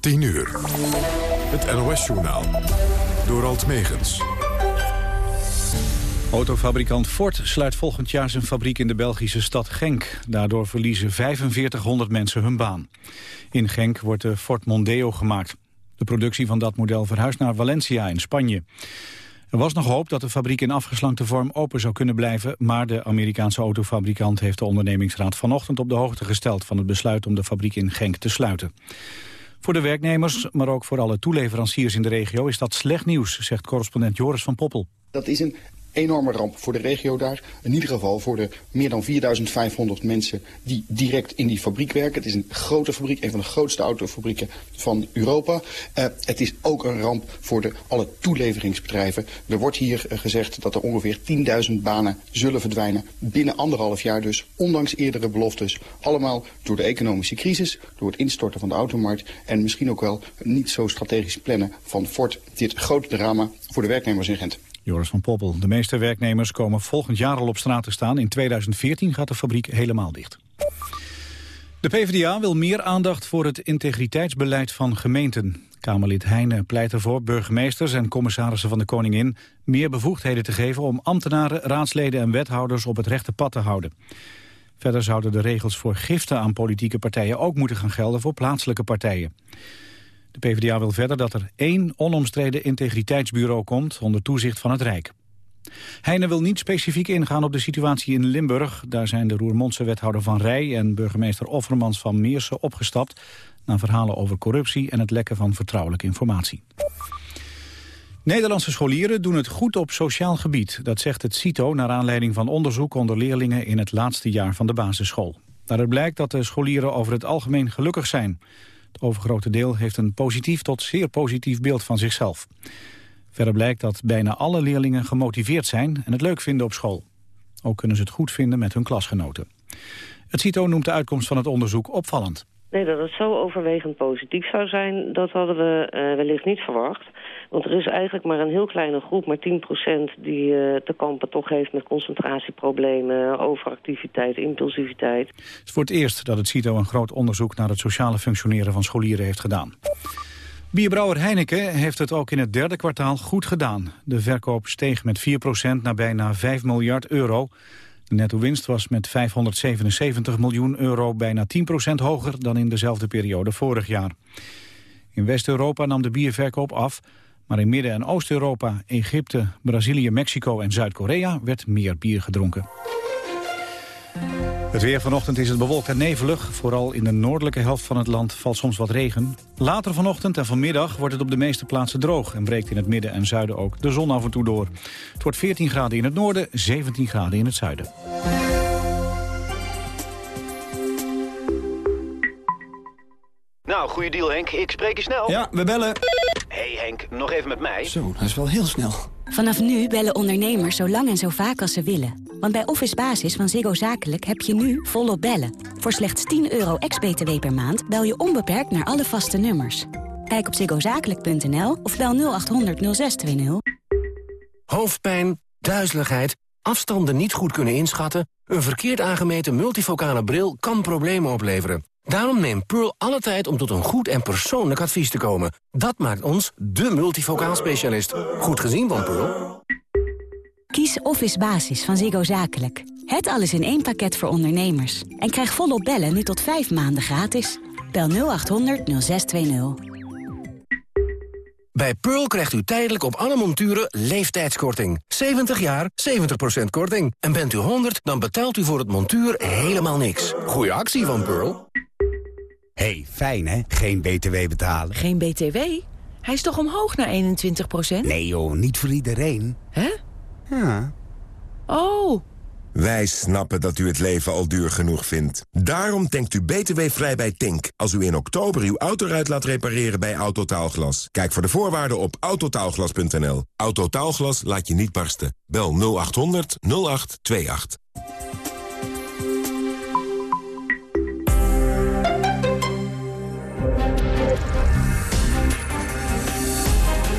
10 uur. Het NOS-journaal. Door Alt Megens. Autofabrikant Ford sluit volgend jaar zijn fabriek in de Belgische stad Genk. Daardoor verliezen 4500 mensen hun baan. In Genk wordt de Ford Mondeo gemaakt. De productie van dat model verhuist naar Valencia in Spanje. Er was nog hoop dat de fabriek in afgeslankte vorm open zou kunnen blijven... maar de Amerikaanse autofabrikant heeft de ondernemingsraad vanochtend op de hoogte gesteld... van het besluit om de fabriek in Genk te sluiten. Voor de werknemers, maar ook voor alle toeleveranciers in de regio... is dat slecht nieuws, zegt correspondent Joris van Poppel. Dat is een enorme ramp voor de regio daar. In ieder geval voor de meer dan 4500 mensen die direct in die fabriek werken. Het is een grote fabriek, een van de grootste autofabrieken van Europa. Uh, het is ook een ramp voor de, alle toeleveringsbedrijven. Er wordt hier uh, gezegd dat er ongeveer 10.000 banen zullen verdwijnen binnen anderhalf jaar dus. Ondanks eerdere beloftes. Allemaal door de economische crisis, door het instorten van de automarkt... en misschien ook wel niet zo strategisch plannen van Ford. Dit grote drama voor de werknemers in Gent. Joris van Poppel. De meeste werknemers komen volgend jaar al op straat te staan. In 2014 gaat de fabriek helemaal dicht. De PvdA wil meer aandacht voor het integriteitsbeleid van gemeenten. Kamerlid Heijnen pleit ervoor burgemeesters en commissarissen van de Koningin... meer bevoegdheden te geven om ambtenaren, raadsleden en wethouders op het rechte pad te houden. Verder zouden de regels voor giften aan politieke partijen ook moeten gaan gelden voor plaatselijke partijen. De PvdA wil verder dat er één onomstreden integriteitsbureau komt onder toezicht van het Rijk. Heine wil niet specifiek ingaan op de situatie in Limburg. Daar zijn de Roermondse wethouder Van Rij en burgemeester Offermans van Meersen opgestapt... na verhalen over corruptie en het lekken van vertrouwelijke informatie. Nederlandse scholieren doen het goed op sociaal gebied. Dat zegt het CITO naar aanleiding van onderzoek onder leerlingen in het laatste jaar van de basisschool. Daaruit blijkt dat de scholieren over het algemeen gelukkig zijn. Het overgrote deel heeft een positief tot zeer positief beeld van zichzelf. Verder blijkt dat bijna alle leerlingen gemotiveerd zijn en het leuk vinden op school. Ook kunnen ze het goed vinden met hun klasgenoten. Het CITO noemt de uitkomst van het onderzoek opvallend. Nee, dat het zo overwegend positief zou zijn, dat hadden we uh, wellicht niet verwacht. Want er is eigenlijk maar een heel kleine groep, maar 10% die uh, te kampen toch heeft met concentratieproblemen, overactiviteit, impulsiviteit. Het is voor het eerst dat het CITO een groot onderzoek naar het sociale functioneren van scholieren heeft gedaan. Bierbrouwer Heineken heeft het ook in het derde kwartaal goed gedaan. De verkoop steeg met 4% naar bijna 5 miljard euro. De netto-winst was met 577 miljoen euro bijna 10% hoger dan in dezelfde periode vorig jaar. In West-Europa nam de bierverkoop af, maar in Midden- en Oost-Europa, Egypte, Brazilië, Mexico en Zuid-Korea werd meer bier gedronken. Het weer vanochtend is het bewolkt en nevelig. Vooral in de noordelijke helft van het land valt soms wat regen. Later vanochtend en vanmiddag wordt het op de meeste plaatsen droog... en breekt in het midden en zuiden ook de zon af en toe door. Het wordt 14 graden in het noorden, 17 graden in het zuiden. Nou, goede deal Henk. Ik spreek je snel. Ja, we bellen. hey Henk, nog even met mij. Zo, dat is wel heel snel. Vanaf nu bellen ondernemers zo lang en zo vaak als ze willen. Want bij Office Basis van Ziggo Zakelijk heb je nu volop bellen. Voor slechts 10 euro ex-BTW per maand bel je onbeperkt naar alle vaste nummers. Kijk op ziggozakelijk.nl of bel 0800 0620. Hoofdpijn, duizeligheid, afstanden niet goed kunnen inschatten... een verkeerd aangemeten multifocale bril kan problemen opleveren. Daarom neemt Pearl alle tijd om tot een goed en persoonlijk advies te komen. Dat maakt ons de multifocaal specialist. Goed gezien van Pearl. Kies Office Basis van Ziggo Zakelijk. Het alles in één pakket voor ondernemers. En krijg volop bellen nu tot vijf maanden gratis. Bel 0800 0620. Bij Pearl krijgt u tijdelijk op alle monturen leeftijdskorting. 70 jaar, 70% korting. En bent u 100, dan betaalt u voor het montuur helemaal niks. Goeie actie van Pearl hey, fijn hè? Geen BTW betalen. Geen BTW? Hij is toch omhoog naar 21% Nee joh, niet voor iedereen. Hè? Ja. Oh. Wij snappen dat u het leven al duur genoeg vindt. Daarom denkt u btw-vrij bij Tink. Als u in oktober uw autoruit laat repareren bij Autotaalglas. Kijk voor de voorwaarden op autotaalglas.nl. Autotaalglas laat je niet barsten. Bel 0800 0828.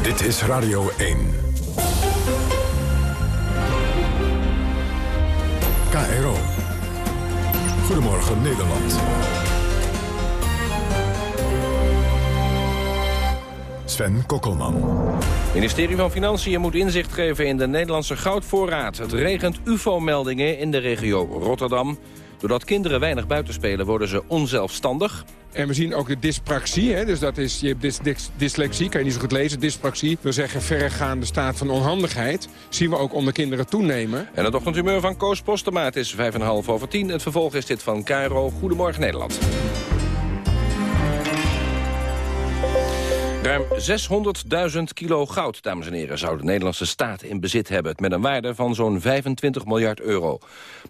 Dit is Radio 1. KRO. Goedemorgen Nederland. Sven Kokkelman. Ministerie van Financiën moet inzicht geven in de Nederlandse goudvoorraad. Het regent ufo-meldingen in de regio Rotterdam. Doordat kinderen weinig buitenspelen worden ze onzelfstandig. En we zien ook de dyspraxie, hè? dus dat is, je hebt dys, dys, dyslexie, kan je niet zo goed lezen. Dyspraxie wil zeggen verregaande staat van onhandigheid. Zien we ook onder kinderen toenemen. En het ochtendhumeur van Koos Postema, het is 5,5 over 10. Het vervolg is dit van Cairo. Goedemorgen Nederland. Ruim 600.000 kilo goud, dames en heren, zou de Nederlandse staat in bezit hebben... met een waarde van zo'n 25 miljard euro.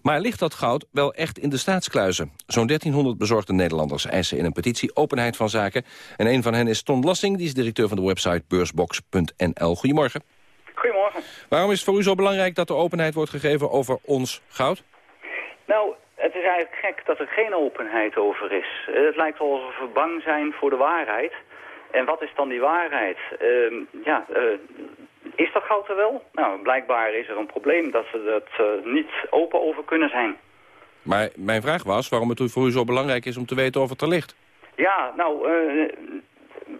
Maar ligt dat goud wel echt in de staatskluizen? Zo'n 1300 bezorgde Nederlanders eisen in een petitie openheid van zaken. En een van hen is Ton Lassing, die is directeur van de website beursbox.nl. Goedemorgen. Goedemorgen. Waarom is het voor u zo belangrijk dat er openheid wordt gegeven over ons goud? Nou, het is eigenlijk gek dat er geen openheid over is. Het lijkt wel alsof we bang zijn voor de waarheid... En wat is dan die waarheid? Uh, ja, uh, is dat goud er wel? Nou, blijkbaar is er een probleem dat we dat uh, niet open over kunnen zijn. Maar mijn vraag was waarom het voor u zo belangrijk is om te weten of het er ligt. Ja, nou, uh,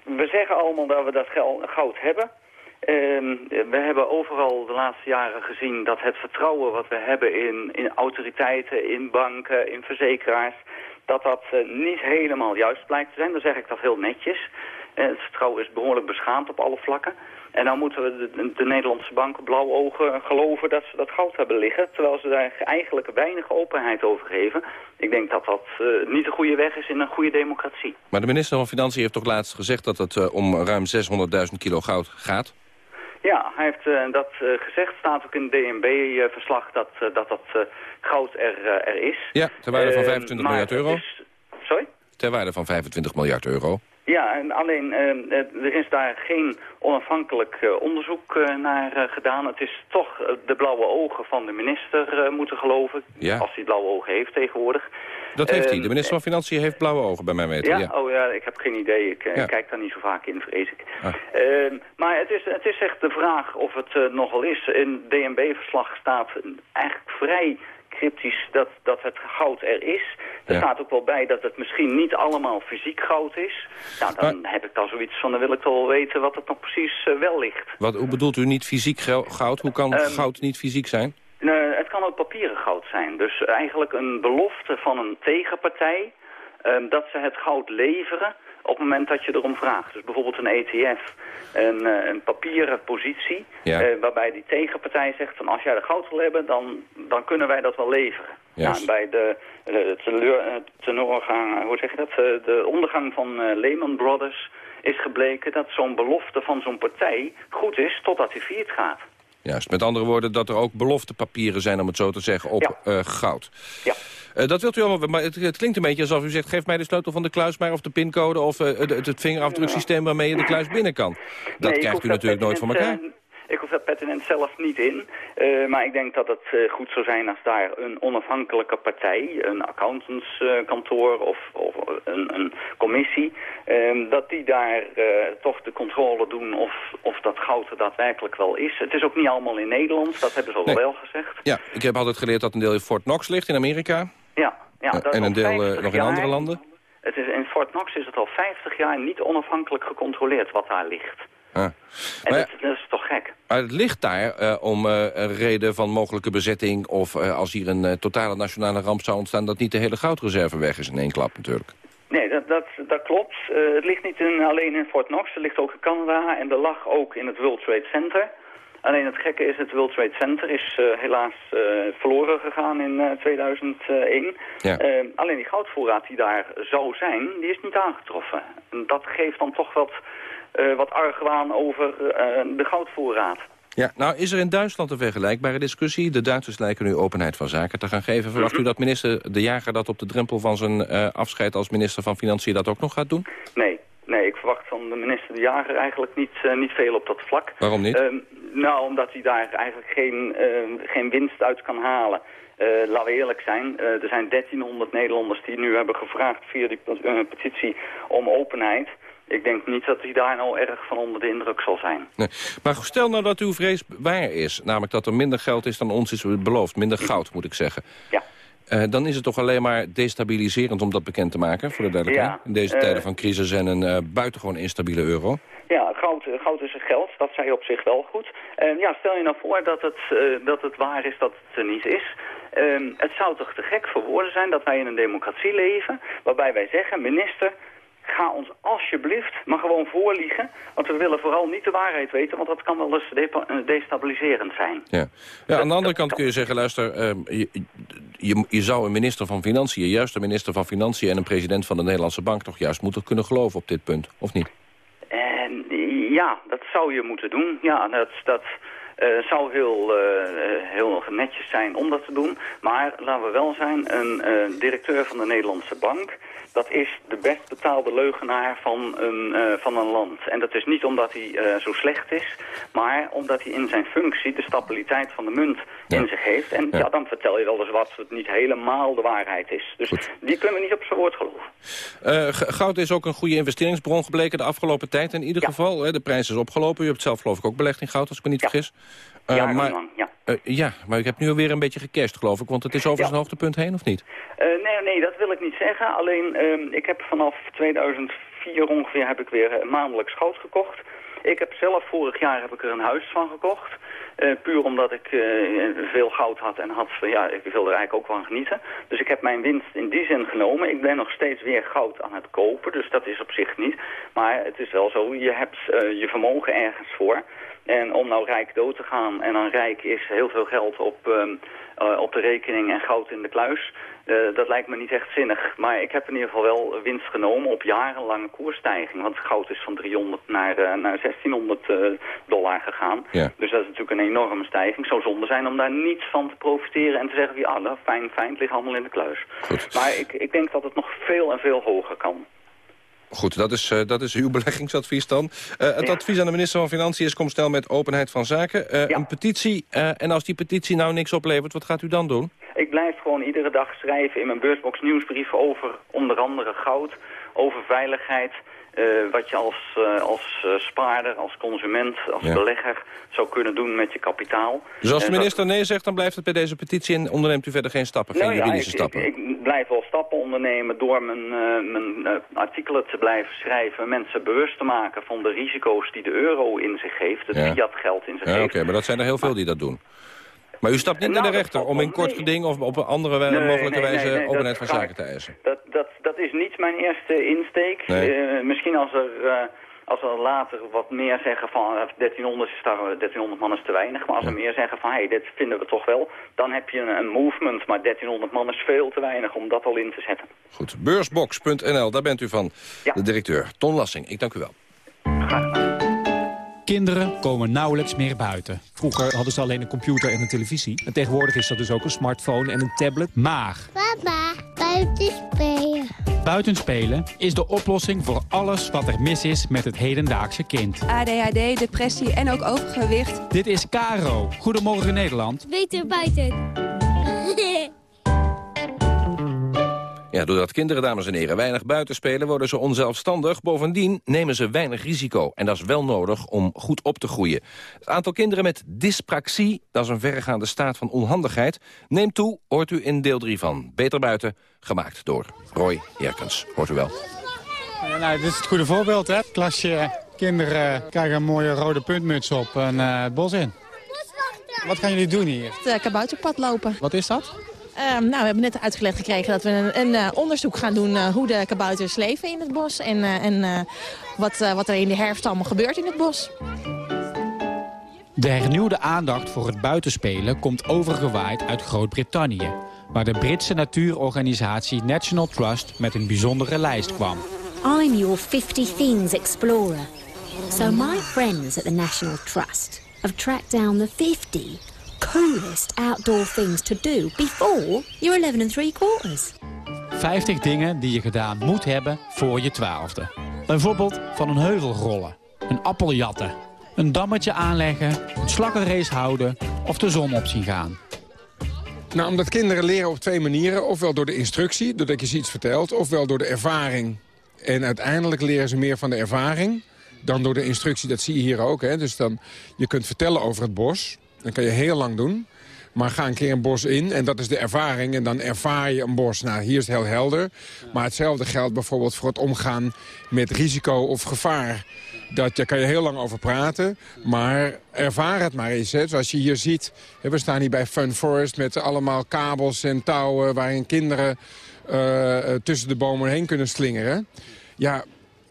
we zeggen allemaal dat we dat goud hebben. Ehm, we hebben overal de laatste jaren gezien dat het vertrouwen wat we hebben in, in autoriteiten, in banken, in verzekeraars, dat dat niet helemaal juist blijkt te zijn. Dan zeg ik dat heel netjes. Het vertrouwen is behoorlijk beschaamd op alle vlakken. En dan moeten we de, de, Nederlandse banken blauw ogen geloven dat ze dat goud hebben liggen. Terwijl ze daar eigenlijk weinig openheid over geven. Ik denk dat dat uh, niet de goede weg is in een goede democratie. Maar de minister van Financiën heeft toch laatst gezegd dat het uh, om ruim 600.000 kilo goud gaat? Ja, hij heeft uh, dat gezegd. staat ook in het DNB-verslag dat dat, dat goud er, er is. Ja, ter waarde van 25 miljard euro. Is... Sorry? Ter waarde van 25 miljard euro. Ja, en alleen uh, er is daar geen onafhankelijk uh, onderzoek uh, naar gedaan. Het is toch de blauwe ogen van de minister moeten geloven. Ja. Als hij blauwe ogen heeft tegenwoordig. Dat heeft hij. De minister van Financiën heeft blauwe ogen bij mij weten. Ja? ja. Oh ja, ik heb geen idee. Ik ja. kijk daar niet zo vaak in, vrees ik. Ah. Ehm, maar het is, het is echt de vraag of het nogal is. In DNB-verslag staat eigenlijk vrij cryptisch dat, dat het goud er is. Er Ja. staat ook wel bij dat het misschien niet allemaal fysiek goud is. Nou, dan heb ik dan zoiets van, dan wil ik toch wel weten wat het nog precies eh, wel ligt. Wat, hoe bedoelt u niet fysiek goud? Hoe kan Ehm, goud niet fysiek zijn? Nee, het kan ook papieren goud zijn. Dus eigenlijk een belofte van een tegenpartij ehm, dat ze het goud leveren op het moment dat je erom vraagt. Dus bijvoorbeeld een ETF, een, eh, een papieren positie, Ja. eh, waarbij die tegenpartij zegt van als jij er goud wil hebben, dan, dan kunnen wij dat wel leveren. Nou, bij de, de eh, tenorgang, hoe zeg je dat, de ondergang van eh, Lehman Brothers is gebleken dat zo'n belofte van zo'n partij goed is totdat hij failliet gaat. Juist. Met andere woorden dat er ook beloftepapieren zijn, om het zo te zeggen, op goud. Ja. Eh, dat wilt u allemaal, maar het, het klinkt een beetje alsof u zegt... geef mij de sleutel van de kluis maar of de pincode... of eh, het, het, vingerafdruksysteem waarmee je de kluis binnen kan. Dat Nee, krijgt u natuurlijk nooit voor elkaar. eh, ik hoef dat pertinent zelf niet in. Maar ik denk dat het goed zou zijn als daar een onafhankelijke partij, een accountantskantoor of, of een, een commissie, eh, dat die daar toch de controle doen of, of dat goud er daadwerkelijk wel is. Het is ook niet allemaal in Nederland, dat hebben ze al Nee. wel gezegd. Ja, ik heb altijd geleerd dat een deel in Fort Knox ligt in Amerika. Ja, ja, dat en een deel eh, 50 nog in andere landen. Het is, in Fort Knox is het al 50 jaar niet onafhankelijk gecontroleerd wat daar ligt. Ah. En Maar dat, dat is toch gek? Maar het ligt daar eh, om eh, reden van mogelijke bezetting... of als hier een totale nationale ramp zou ontstaan... dat niet de hele goudreserve weg is in één klap natuurlijk. Nee, dat, dat, dat klopt. Het ligt niet in, alleen in Fort Knox, het ligt ook in Canada en er lag ook in het World Trade Center. Alleen het gekke is, het World Trade Center is eh, helaas eh, verloren gegaan in eh, 2001. Ja. Eh, alleen die goudvoorraad die daar zou zijn, die is niet aangetroffen. En dat geeft dan toch wat, wat argwaan over de goudvoorraad. Ja, nou is er in Duitsland een vergelijkbare discussie. De Duitsers lijken nu openheid van zaken te gaan geven. Verwacht Mhm. u dat minister De Jager dat op de drempel van zijn afscheid als minister van Financiën dat ook nog gaat doen? Nee, nee, ik verwacht van de minister De Jager eigenlijk niet, niet veel op dat vlak. Waarom niet? Nou, omdat hij daar eigenlijk geen, ehm, geen winst uit kan halen. Eh, laten we eerlijk zijn, eh, er zijn 1300 Nederlanders die nu hebben gevraagd via die eh, petitie om openheid. Ik denk niet dat hij daar nou erg van onder de indruk zal zijn. Nee. Maar stel nou dat uw vrees waar is. Namelijk dat er minder geld is dan ons is beloofd. Minder goud, moet ik zeggen. Ja. Eh, dan is het toch alleen maar destabiliserend om dat bekend te maken, voor de duidelijkheid. Ja, In deze eh, tijden van crisis en een uh, buitengewoon instabiele euro. Ja, goud, goud is geld, dat zei je op zich wel goed. Uh, ja, stel je nou voor dat het, dat het waar is dat het er niet is. Uh, het zou toch te gek voor woorden zijn dat wij in een democratie leven... waarbij wij zeggen, minister, ga ons alsjeblieft maar gewoon voorliegen. Want we willen vooral niet de waarheid weten, want dat kan wel eens de destabiliserend zijn. Ja. ja, aan de andere kant kun je zeggen, luister, uh, je, je, je, zou een minister van Financiën... juist een minister van Financiën en een president van de Nederlandse Bank... toch juist moeten kunnen geloven op dit punt, of niet? En, ja, dat zou je moeten doen. Ja, dat... dat uh, zou heel, uh, heel netjes zijn om dat te doen. Maar laten we wel zijn, een directeur van de Nederlandse Bank... dat is de best betaalde leugenaar van een, van een land. En dat is niet omdat hij zo slecht is... maar omdat hij in zijn functie de stabiliteit van de munt ja. in zich heeft. En ja. ja. dan vertel je wel eens wat het niet helemaal de waarheid is. Dus Goed. die kunnen we niet op zijn woord geloven. goud is ook een goede investeringsbron gebleken de afgelopen tijd. In ieder geval, de prijs is opgelopen. U hebt zelf geloof ik ook belegd in goud, als ik me niet vergis. Uh, Jarenlang, ja. Uh, ja, maar ik heb nu alweer een beetje gecashed, geloof ik. Want het is over zijn ja. hoogtepunt heen, of niet? Uh, nee, nee, dat wil ik niet zeggen. Alleen, ik heb vanaf 2004 ongeveer heb ik weer maandelijks goud gekocht. Ik heb zelf vorig jaar heb ik er een huis van gekocht. Uh, puur omdat ik uh, veel goud had en had, ja, ik wilde er eigenlijk ook van genieten. Dus ik heb mijn winst in die zin genomen. Ik ben nog steeds weer goud aan het kopen, dus dat is op zich niet. Maar het is wel zo, je hebt uh, je vermogen ergens voor. En om nou rijk dood te gaan en dan rijk is heel veel geld op, um, op de rekening en goud in de kluis... Uh, dat lijkt me niet echt zinnig. Maar ik heb in ieder geval wel winst genomen op jarenlange koersstijging. Want goud is van 300 naar, uh, naar 1600 uh, dollar gegaan. Ja. Dus dat is natuurlijk een enorme stijging. Zou zonde zijn om daar niets van te profiteren en te zeggen... ja, nou, fijn, fijn, het ligt allemaal in de kluis. Goed. Maar ik, ik denk dat het nog veel en veel hoger kan. Goed, dat is, uh, dat is uw beleggingsadvies dan. Uh, het Ja. advies aan de minister van Financiën is... kom snel met openheid van zaken. Uh, Ja. Een petitie, en als die petitie nou niks oplevert... wat gaat u dan doen? Ik blijf gewoon iedere dag schrijven in mijn beursbox nieuwsbrief over onder andere goud, over veiligheid. Eh, wat je als, eh, als eh, spaarder, als consument, als Ja. belegger zou kunnen doen met je kapitaal. Dus als de En dat- minister nee zegt, dan blijft het bij deze petitie... en onderneemt u verder geen stappen, geen Nou ja, juridische ik, stappen? Ik, ik blijf wel stappen ondernemen door mijn, mijn artikelen te blijven schrijven. Mensen bewust te maken van de risico's die de euro in zich heeft. Het Ja. fiat geld in zich Ja, oké, heeft. maar dat zijn er heel veel die dat doen. Maar u stapt niet Nou, naar de dat rechter om in kort geding... of op een andere we- Nee, mogelijke nee, wijze openheid van zaken te eisen. Dat, dat, dat is niet mijn eerste insteek. Eh, misschien als er, eh, als er later wat meer zeggen van eh, 1300, is daar, 1300 man is te weinig. Maar als er meer zeggen van hey, dit vinden we toch wel, dan heb je een, een movement. Maar 1300 man is veel te weinig om dat al in te zetten. Goed, beursbox.nl, daar bent u van. Ja. De directeur, Ton Lassing, ik dank u wel. Kinderen komen nauwelijks meer buiten. Vroeger hadden ze alleen een computer en een televisie. En tegenwoordig is dat dus ook een smartphone en een tablet. Maar Papa, buiten spelen. buitenspelen is de oplossing voor alles wat er mis is met het hedendaagse kind. ADHD, depressie en ook overgewicht. Dit is Caro. Goedemorgen Nederland. Beter buiten. Ja, doordat kinderen, dames en heren, weinig buiten spelen... worden ze onzelfstandig. Bovendien nemen ze weinig risico. En dat is wel nodig om goed op te groeien. Het aantal kinderen met dyspraxie, dat is een verregaande staat van onhandigheid... neemt toe, hoort u in deel 3 van Beter Buiten, gemaakt door Roy Jerkens. Hoort u wel. Ja, nou, dit is het goede voorbeeld, hè? Het klasje kinderen krijgen een mooie rode puntmuts op en eh, het bos in. Wat gaan jullie doen hier? Het uh, kabouterpad lopen. Wat is dat? Um, nou, we hebben net uitgelegd gekregen dat we een, een uh, onderzoek gaan doen... Uh, hoe de kabouters leven in het bos en, uh, en wat, wat er in de herfst allemaal gebeurt in het bos. De hernieuwde aandacht voor het buitenspelen komt overgewaaid uit Groot-Brittannië... waar de Britse natuurorganisatie National Trust met een bijzondere lijst kwam. I'm your 50 Things Explorer. So my friends at the National Trust have tracked down the 50 coolest outdoor things to do before you're 11 and 3 quarters. 50 dingen die je gedaan moet hebben voor je twaalfde. Bijvoorbeeld van een heuvel rollen, een appel jatten, een dammetje aanleggen, een slakkenrace houden of de zon op zien gaan. Nou, omdat kinderen leren op twee manieren. Ofwel door de instructie, doordat je ze iets vertelt. Ofwel door de ervaring. En uiteindelijk leren ze meer van de ervaring dan door de instructie. Dat zie je hier ook. Hè? Dus dan, je kunt vertellen over het bos. Dat kan je heel lang doen. Maar ga een keer een bos in en dat is de ervaring. En dan ervaar je een bos. Nou, hier is het heel helder. Maar hetzelfde geldt bijvoorbeeld voor het omgaan met risico of gevaar. Dat, daar kan je heel lang over praten. Maar ervaar het maar eens. Hè. Zoals je hier ziet, we staan hier bij Fun Forest... met allemaal kabels en touwen waarin kinderen uh, tussen de bomen heen kunnen slingeren. Ja,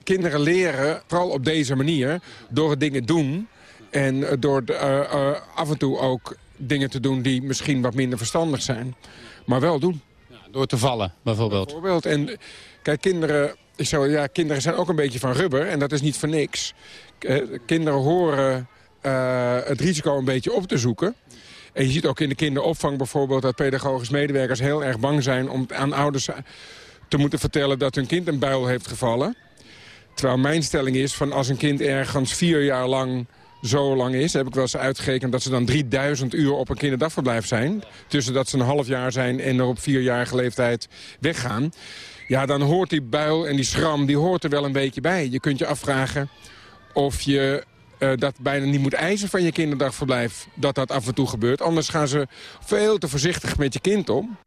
kinderen leren, vooral op deze manier, door het dingen doen... en door uh, uh, af en toe ook dingen te doen die misschien wat minder verstandig zijn. Maar wel doen. Ja, door te vallen, bijvoorbeeld. Bijvoorbeeld. En kijk, kinderen, ik zou, ja, kinderen zijn ook een beetje van rubber. En dat is niet voor niks. kinderen horen het risico een beetje op te zoeken. En je ziet ook in de kinderopvang bijvoorbeeld... dat pedagogisch medewerkers heel erg bang zijn om aan ouders te moeten vertellen... dat hun kind een buil heeft gevallen. Terwijl mijn stelling is van als een kind ergens vier jaar lang zo lang is... heb ik wel eens uitgerekend dat ze dan 3000 uur op een kinderdagverblijf zijn. Tussen dat ze een half jaar zijn en er op vierjarige leeftijd weggaan. Ja, dan hoort die buil en die schram, die hoort er wel een beetje bij. Je kunt je afvragen of je uh, dat bijna niet moet eisen van je kinderdagverblijf... dat dat af en toe gebeurt. Anders gaan ze veel te voorzichtig met je kind om.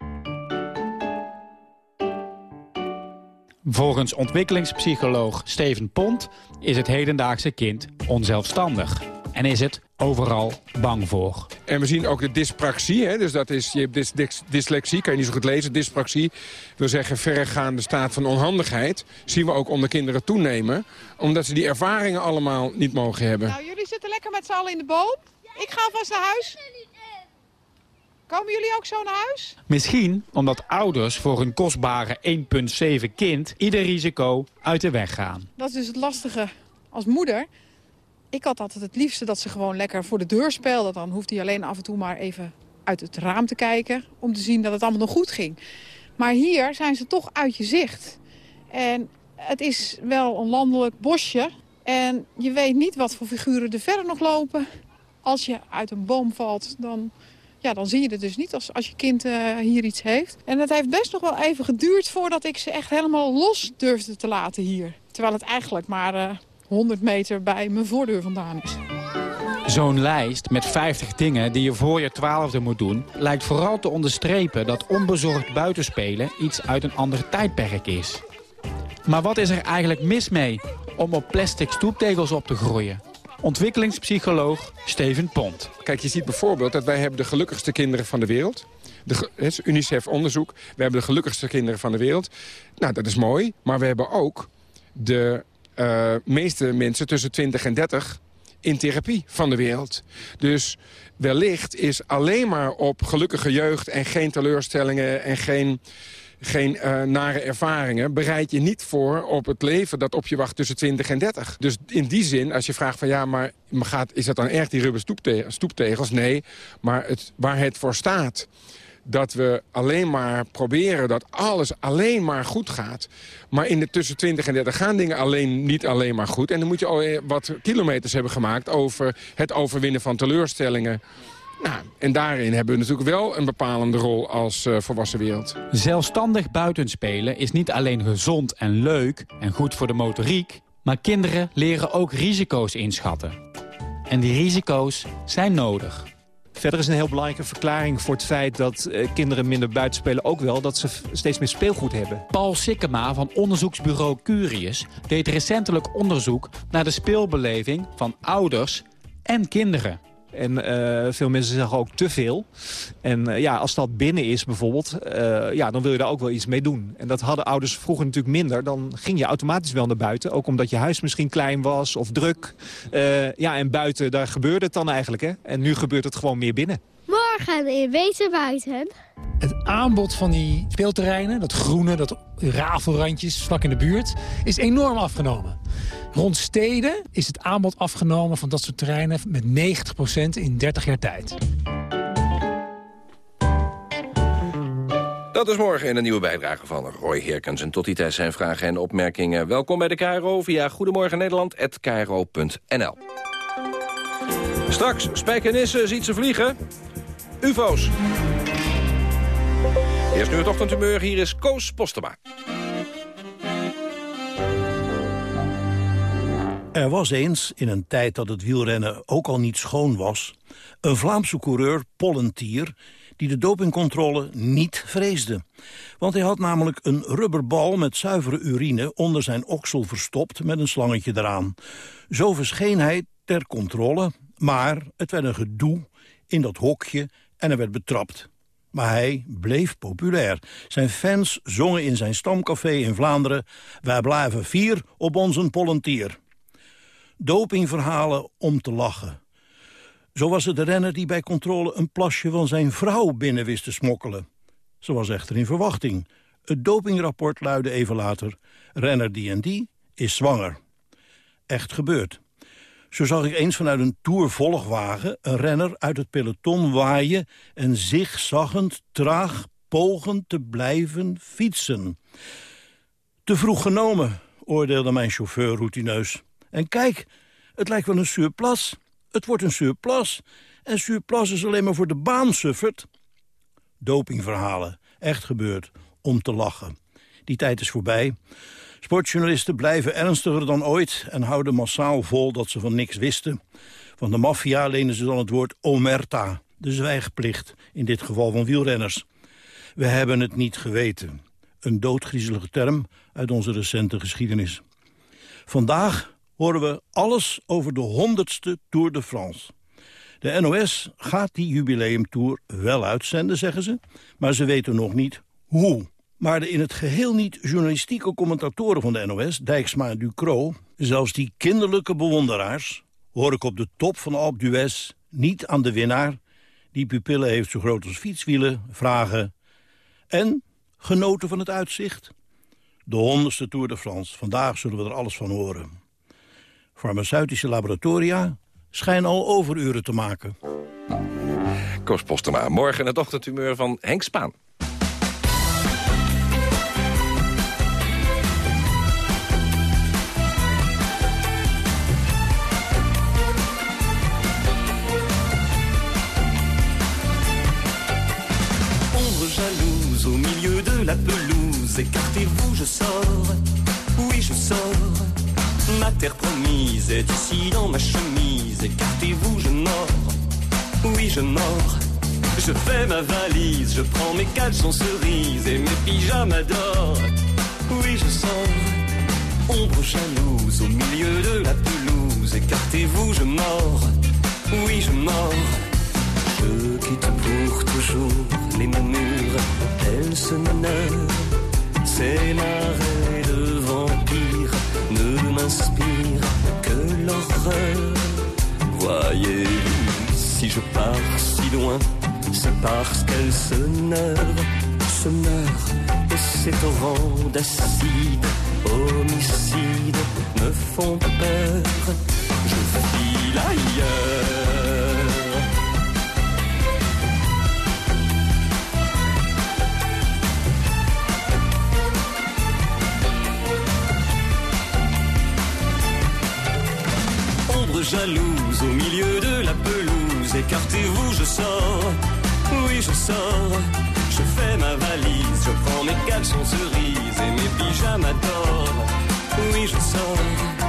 Volgens ontwikkelingspsycholoog Steven Pont is het hedendaagse kind onzelfstandig. En is het overal bang voor. En we zien ook de dyspraxie. Hè? Dus dat is, je hebt dys, dys, dyslexie, kan je niet zo goed lezen. Dyspraxie wil zeggen verregaande staat van onhandigheid. Zien we ook onder kinderen toenemen. Omdat ze die ervaringen allemaal niet mogen hebben. Nou, jullie zitten lekker met z'n allen in de boom. Ik ga vast naar huis. Komen jullie ook zo naar huis? Misschien omdat ouders voor hun kostbare 1,7 kind ieder risico uit de weg gaan. Dat is dus het lastige als moeder. Ik had altijd het liefste dat ze gewoon lekker voor de deur speelde. Dan hoeft hij alleen af en toe maar even uit het raam te kijken... om te zien dat het allemaal nog goed ging. Maar hier zijn ze toch uit je zicht. En het is wel een landelijk bosje. En je weet niet wat voor figuren er verder nog lopen. Als je uit een boom valt, dan ja, dan zie je het dus niet als, als je kind uh, hier iets heeft. En het heeft best nog wel even geduurd voordat ik ze echt helemaal los durfde te laten hier. Terwijl het eigenlijk maar uh, 100 meter bij mijn voordeur vandaan is. Zo'n lijst met 50 dingen die je voor je twaalfde moet doen... lijkt vooral te onderstrepen dat onbezorgd buitenspelen iets uit een ander tijdperk is. Maar wat is er eigenlijk mis mee om op plastic stoeptegels op te groeien? Ontwikkelingspsycholoog Steven Pont. Kijk, je ziet bijvoorbeeld dat wij hebben de gelukkigste kinderen van de wereld. De, het UNICEF-onderzoek. We hebben de gelukkigste kinderen van de wereld. Nou, dat is mooi. Maar we hebben ook de uh, meeste mensen tussen 20 en 30 in therapie van de wereld. Dus wellicht is alleen maar op gelukkige jeugd... en geen teleurstellingen en geen geen uh, nare ervaringen... bereid je niet voor op het leven dat op je wacht tussen 20 en 30. Dus in die zin, als je vraagt van ja, maar gaat, is dat dan echt die rubber stoeptegels? Nee, maar het, waar het voor staat dat we alleen maar proberen dat alles alleen maar goed gaat. Maar in de tussen 20 en 30 gaan dingen alleen, niet alleen maar goed. En dan moet je al wat kilometers hebben gemaakt over het overwinnen van teleurstellingen nou, en daarin hebben we natuurlijk wel een bepalende rol als uh, volwassen wereld. Zelfstandig buitenspelen is niet alleen gezond en leuk en goed voor de motoriek... maar kinderen leren ook risico's inschatten. En die risico's zijn nodig. Verder is een heel belangrijke verklaring voor het feit dat eh, kinderen minder buitenspelen ook wel dat ze steeds meer speelgoed hebben. Paul Sikkema van onderzoeksbureau Curious deed recentelijk onderzoek naar de speelbeleving van ouders en kinderen. En uh, veel mensen zeggen ook te veel. En uh, ja, als dat binnen is bijvoorbeeld, uh, ja, dan wil je daar ook wel iets mee doen. En dat hadden ouders vroeger natuurlijk minder. Dan ging je automatisch wel naar buiten. Ook omdat je huis misschien klein was of druk. ja, en buiten, daar gebeurde het dan eigenlijk. Hè? En nu gebeurt het gewoon meer binnen. Morgen in Wezen buiten. Het aanbod van die speelterreinen, dat groene, dat rafelrandjes vlak in de buurt, is enorm afgenomen. Rond steden is het aanbod afgenomen van dat soort terreinen met 90% in 30 jaar tijd. Dat is morgen in een nieuwe bijdrage van Roy Herkens. En tot die tijd zijn vragen en opmerkingen. Welkom bij de KRO via Goedemorgen Nederland@kro.nl. Straks, Spijkenisse ziet ze vliegen. UFO's. Eerst nu het ochtendhumeur, hier is Koos Postema. Er was eens, in een tijd dat het wielrennen ook al niet schoon was... een Vlaamse coureur, Pollentier, die de dopingcontrole niet vreesde. Want hij had namelijk een rubberbal met zuivere urine... onder zijn oksel verstopt met een slangetje eraan. Zo verscheen hij ter controle, maar het werd een gedoe in dat hokje en hij werd betrapt. Maar hij bleef populair. Zijn fans zongen in zijn stamcafé in Vlaanderen... wij blijven vier op onze Pollentier dopingverhalen om te lachen. Zo was het de renner die bij controle een plasje van zijn vrouw binnen wist te smokkelen. Ze was echter in verwachting. Het dopingrapport luidde even later... renner die en die is zwanger. Echt gebeurd. Zo zag ik eens vanuit een toervolgwagen een renner uit het peloton waaien... en zigzaggend, traag, pogend te blijven fietsen. Te vroeg genomen, oordeelde mijn chauffeur routineus. En kijk, het lijkt wel een surplus. Het wordt een surplus. En surplus is alleen maar voor de baan suffert. Dopingverhalen, echt gebeurd, om te lachen. Die tijd is voorbij. Sportjournalisten blijven ernstiger dan ooit... en houden massaal vol dat ze van niks wisten. Van de maffia lenen ze dan het woord omerta, de zwijgplicht... in dit geval van wielrenners. We hebben het niet geweten. Een doodgriezelige term uit onze recente geschiedenis. Vandaag horen we alles over de honderdste Tour de France. De NOS gaat die jubileumtour wel uitzenden, zeggen ze... maar ze weten nog niet hoe. Maar de in het geheel niet journalistieke commentatoren van de NOS... Dijksma en Ducro, zelfs die kinderlijke bewonderaars... hoor ik op de top van Alpe d'Huez niet aan de winnaar... die pupillen heeft zo groot als fietswielen, vragen... en genoten van het uitzicht? De honderdste Tour de France. Vandaag zullen we er alles van horen. Farmaceutische laboratoria schijnen al overuren te maken. Koos Postema, morgen het ochtendhumeur van Henk Spaan. Jalouse au milieu de la pelouse, écartez-vous, je sors, oui je sors. Ma terre promise est ici dans ma chemise. Écartez-vous, je mords. Oui, je mords. Je fais ma valise, je prends mes caleçons cerises et mes pyjamas d'or. Oui, je sors. Ombre jalouse au milieu de la pelouse. Écartez-vous, je mords. Oui, je mords. Je quitte pour toujours les murs. Elles se meurent. Ces marées de Si je pars si loin, c'est parce qu'elle se meurt, se meurt, et ces torrents d'acide, homicide, me font peur. Je file ailleurs. Jalouse au milieu de la pelouse, écartez-vous, je sors. Oui, je sors. Je fais ma valise, je prends mes caleçons cerises et mes pyjamas d'or. Oui, je sors.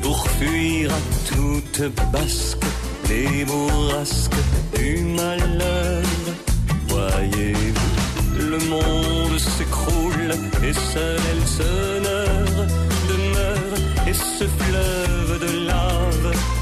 Pour fuir à toute basque les bourrasques du malheur. Voyez-vous, le monde s'écroule et seul Elseneur demeure et ce fleuve de lave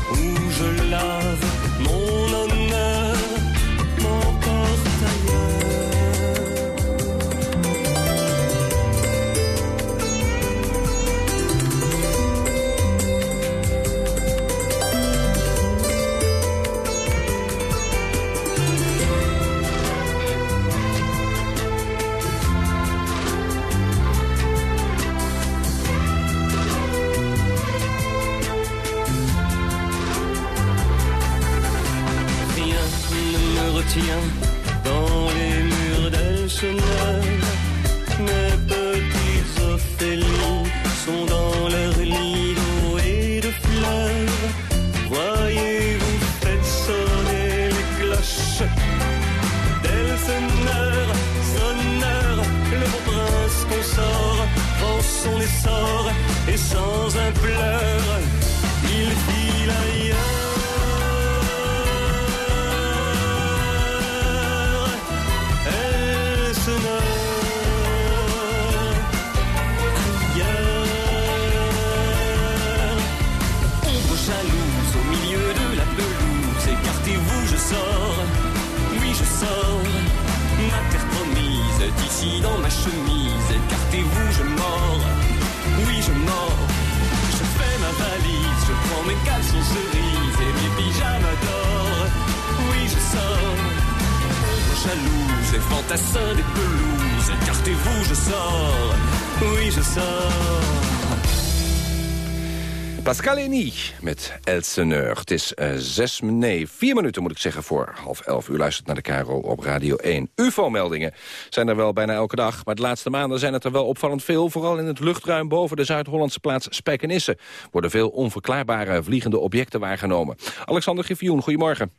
Pascal Eni met Elseneur. Het is eh, zes, nee, vier minuten moet ik zeggen voor half elf. U luistert naar de Caro op Radio 1. UFO-meldingen zijn er wel bijna elke dag. Maar de laatste maanden zijn het er wel opvallend veel. Vooral in het luchtruim boven de Zuid-Hollandse plaats Spijkenisse... worden veel onverklaarbare vliegende objecten waargenomen. Alexander Griffioen, goedemorgen.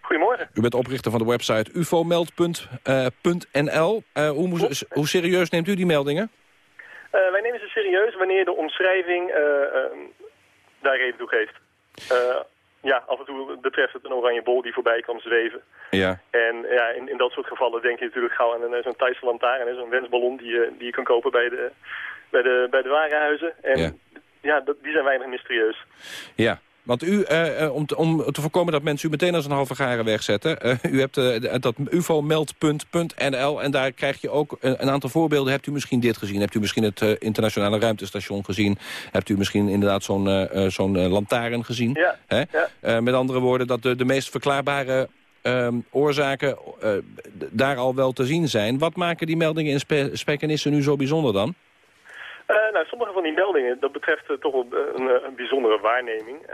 Goedemorgen. U bent oprichter van de website ufomeld.nl. Uh, hoe, hoe serieus neemt u die meldingen? Eh, wij nemen ze serieus wanneer de omschrijving eh, eh, daar reden toe geeft. Eh, ja, af en toe betreft het een oranje bol die voorbij kan zweven. Ja. En ja, in, in dat soort gevallen denk je natuurlijk gauw aan een- zo'n Thaise lantaarn, zo'n wensballon die, je- die je kan kopen bij de, bij de, bij de warenhuizen. En Ja. ja, dat, die zijn weinig mysterieus. Ja, want u, eh, eh, om, te, om te voorkomen dat mensen u meteen als een halve garen wegzetten... eh, u hebt dat ufomeld.nl en daar krijg je ook een, een aantal voorbeelden. Hebt u misschien dit gezien? Hebt u misschien het internationale ruimtestation gezien? Hebt u misschien inderdaad zo'n zo'n lantaarn gezien? Ja, Hè? Eh, met andere woorden, dat de, de meest verklaarbare... ehm, oorzaken daar al wel te zien zijn. Wat maken die meldingen in Spe nu zo bijzonder dan? Eh, nou, sommige van die meldingen, dat betreft eh, toch eh, een, een bijzondere waarneming.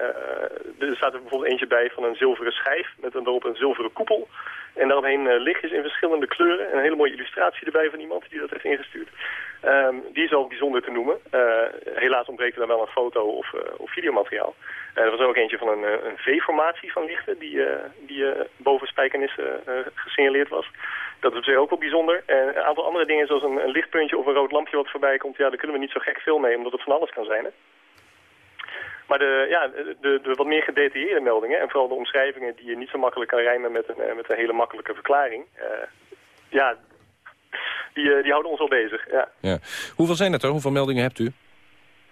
Er staat er bijvoorbeeld eentje bij van een zilveren schijf met een, een zilveren koepel. En daaromheen lichtjes in verschillende kleuren. En een hele mooie illustratie erbij van iemand die dat heeft ingestuurd. Ehm, die is al bijzonder te noemen. Helaas ontbreekt er dan wel een foto of, of videomateriaal. Er was ook eentje van een, een V-formatie van lichten die, die boven Spijkenissen gesignaleerd was. Dat is op zich ook wel bijzonder. En een aantal andere dingen zoals een, een lichtpuntje of een rood lampje wat voorbij komt. Ja, daar kunnen we niet zo gek veel mee, omdat het van alles kan zijn. Hè? Maar de, ja, de, de wat meer gedetailleerde meldingen en vooral de omschrijvingen die je niet zo makkelijk kan rijmen met een, eh, met een hele makkelijke verklaring. eh, ja, die, eh, die houden ons wel bezig. Ja. Ja. Hoeveel zijn het er? Hoeveel meldingen hebt u?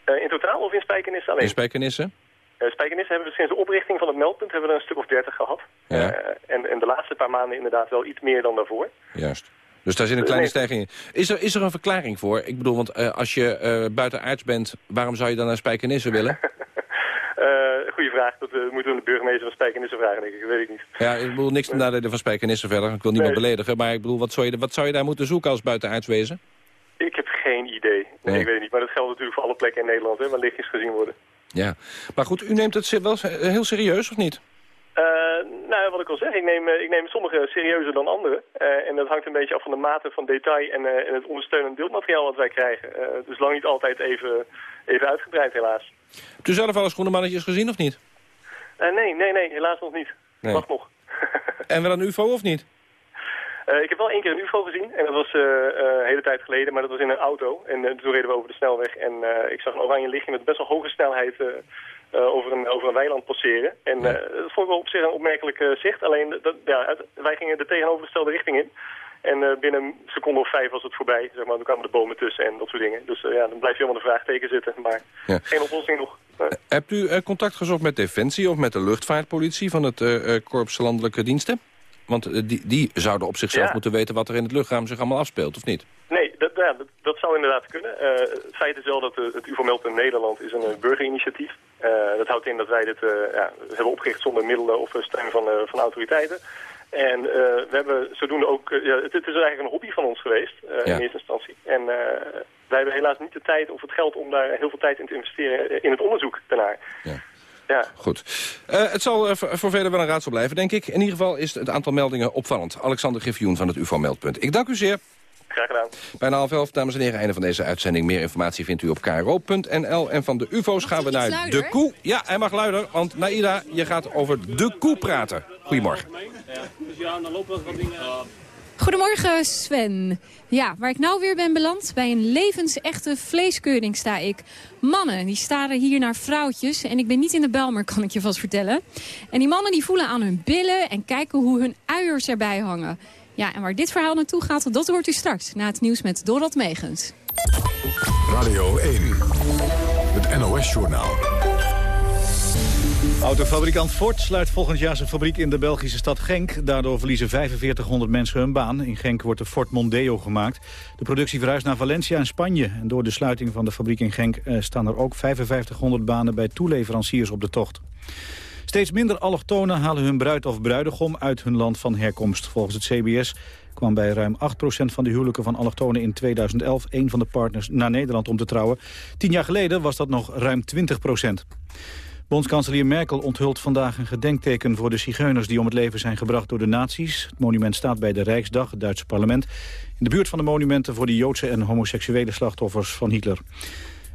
In totaal of in Spijkenisse alleen? In Spijkenisse? Eh, Spijkenisse hebben we sinds de oprichting van het meldpunt hebben we er een stuk of dertig gehad. Ja. Eh, en, en de laatste paar maanden inderdaad wel iets meer dan daarvoor. Juist. Dus daar zit een kleine stijging in. Is er, is er een verklaring voor? Ik bedoel, want eh, als je eh buitenaards bent... waarom zou je dan naar Spijkenisse willen? Eh goeie vraag, dat eh, moeten we aan de burgemeester van Spijkenisse vragen, denk ik. Dat weet ik niet. Ja, ik bedoel, niks ten nadele van Spijkenisse verder. Ik wil niemand Nee. beledigen. Maar ik bedoel, wat zou, je, wat zou je daar moeten zoeken als buitenaards wezen? Ik heb geen idee. Nee, Nee. Ik weet het niet. Maar dat geldt natuurlijk voor alle plekken in Nederland, hè, waar lichtjes gezien worden. Ja. Maar goed, u neemt het wel eh, heel serieus, of niet? Eh, nou, wat ik al zeg, ik neem, eh, ik neem sommige serieuzer dan andere. En dat hangt een beetje af van de mate van detail en, eh, en het ondersteunend beeldmateriaal wat wij krijgen. Dus lang niet altijd even, even uitgebreid, helaas. Hebt u zelf al eens mannetjes gezien, of niet? Nee, nee, nee, helaas nog niet. Nee. Wacht nog. En wel een ufo, of niet? Eh, ik heb wel één keer een ufo gezien en dat was eh, eh, een hele tijd geleden, maar dat was in een auto. En toen reden we over de snelweg en ik zag een oranje lichtje met best wel hoge snelheid over, een, over een weiland passeren. En dat vond ik wel op zich een opmerkelijk zicht, alleen dat, ja, wij gingen de tegenovergestelde richting in. En binnen een seconde of vijf was het voorbij, zeg maar. Toen kwamen de bomen tussen en dat soort dingen. Dus ja, dan blijf je helemaal een vraagteken zitten, maar Ja. geen oplossing nog. Hebt u contact gezocht met Defensie of met de luchtvaartpolitie van het Korps Landelijke Diensten? Want eh, die, die zouden op zichzelf Ja. moeten weten wat er in het luchtruim zich allemaal afspeelt, of niet? Nee, dat, ja, dat, dat zou inderdaad kunnen. Eh, het feit is wel dat eh, het UFO in Nederland is een burgerinitiatief. Eh, dat houdt in dat wij dit ja, hebben opgericht zonder middelen of steun van, van autoriteiten. En we hebben zodoende ook... ja, het, het is eigenlijk een hobby van ons geweest in eerste instantie. En wij hebben helaas niet de tijd of het geld om daar heel veel tijd in te investeren in het onderzoek daarnaar. Ja. Goed. Eh, het zal eh, voor velen wel een raadsel blijven, denk ik. In ieder geval is het aantal meldingen opvallend. Alexander Griffioen van het UFO-meldpunt. Ik dank u zeer. Graag gedaan. Bijna half elf, dames en heren, einde van deze uitzending. Meer informatie vindt u op kro.nl. En van de ufo's gaan we naar luider? de koe. Ja, hij mag luider, want Naida, je gaat over de koe praten. Goedemorgen. Dus ja, dan lopen wat dingen... Goedemorgen Sven. Ja, waar ik nou weer ben beland, bij een levensechte vleeskeuring sta ik. Mannen, die staren hier naar vrouwtjes. En ik ben niet in de Belmer, kan ik je vast vertellen. En die mannen die voelen aan hun billen en kijken hoe hun uiers erbij hangen. Ja, en waar dit verhaal naartoe gaat, dat hoort u straks. Na het nieuws met Dorot Megens. Radio 1, het NOS-journaal. Autofabrikant Ford sluit volgend jaar zijn fabriek in de Belgische stad Genk. Daardoor verliezen 4500 mensen hun baan. In Genk wordt de Ford Mondeo gemaakt. De productie verhuist naar Valencia in Spanje. En door de sluiting van de fabriek in Genk eh, staan er ook 5500 banen bij toeleveranciers op de tocht. Steeds minder allochtonen halen hun bruid of bruidegom uit hun land van herkomst. Volgens het CBS kwam bij ruim 8% van de huwelijken van allochtonen in 2011 een van de partners naar Nederland om te trouwen. Tien jaar geleden was dat nog ruim 20%. Bondskanselier Merkel onthult vandaag een gedenkteken voor de zigeuners die om het leven zijn gebracht door de nazi's. Het monument staat bij de Rijksdag, het Duitse parlement, in de buurt van de monumenten voor de Joodse en homoseksuele slachtoffers van Hitler.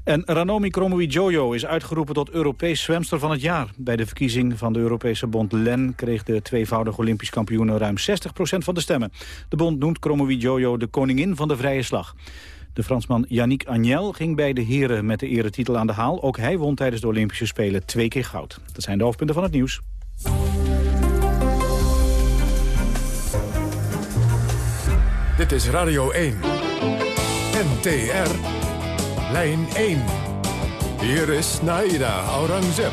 En Ranomi Kromowidjojo is uitgeroepen tot Europees zwemster van het jaar. Bij de verkiezing van de Europese bond LEN kreeg de tweevoudige Olympisch kampioene ruim 60% van de stemmen. De bond noemt Kromowidjojo de koningin van de vrije slag. De Fransman Yannick Agnel ging bij de heren met de eretitel aan de haal. Ook hij won tijdens de Olympische Spelen twee keer goud. Dat zijn de hoofdpunten van het nieuws. Dit is Radio 1. NTR. Lijn 1. Hier is Naida Aurangzeb.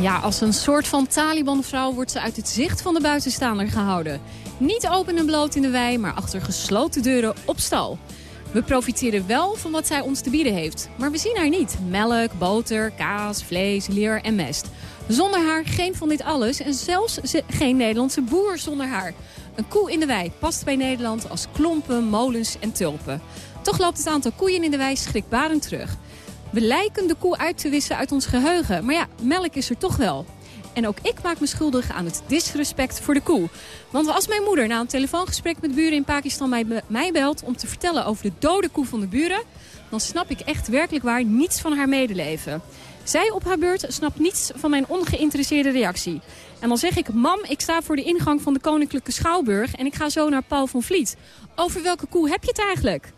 Ja, als een soort van Taliban-vrouw wordt ze uit het zicht van de buitenstaander gehouden. Niet open en bloot in de wei, maar achter gesloten deuren op stal. We profiteren wel van wat zij ons te bieden heeft. Maar we zien haar niet. Melk, boter, kaas, vlees, leer en mest. Zonder haar geen van dit alles en zelfs ze- geen Nederlandse boer zonder haar. Een koe in de wei past bij Nederland als klompen, molens en tulpen. Toch loopt het aantal koeien in de wei schrikbarend terug. We lijken de koe uit te wissen uit ons geheugen. Maar ja, melk is er toch wel. En ook ik maak me schuldig aan het disrespect voor de koe. Want als mijn moeder na een telefoongesprek met buren in Pakistan mij, mij belt... om te vertellen over de dode koe van de buren... dan snap ik echt werkelijk waar niets van haar medeleven. Zij op haar beurt snapt niets van mijn ongeïnteresseerde reactie. En dan zeg ik, mam, ik sta voor de ingang van de Koninklijke Schouwburg... en ik ga zo naar Paul van Vliet. Over welke koe heb je het eigenlijk?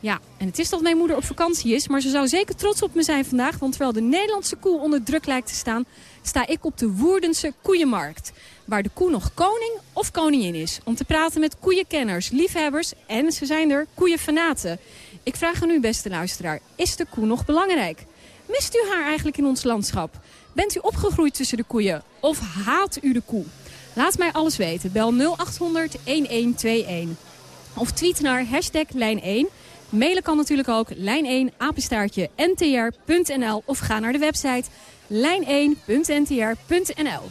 Ja, en het is dat mijn moeder op vakantie is, maar ze zou zeker trots op me zijn vandaag. Want terwijl de Nederlandse koe onder druk lijkt te staan, sta ik op de Woerdense koeienmarkt. Waar de koe nog koning of koningin is. Om te praten met koeienkenners, liefhebbers en ze zijn er koeienfanaten. Ik vraag aan u, beste luisteraar, is de koe nog belangrijk? Mist u haar eigenlijk in ons landschap? Bent u opgegroeid tussen de koeien of haat u de koe? Laat mij alles weten. Bel 0800 1121. Of tweet naar hashtag lijn 1. Mailen kan natuurlijk ook lijn1 apenstaartje ntr.nl of ga naar de website lijn1.ntr.nl.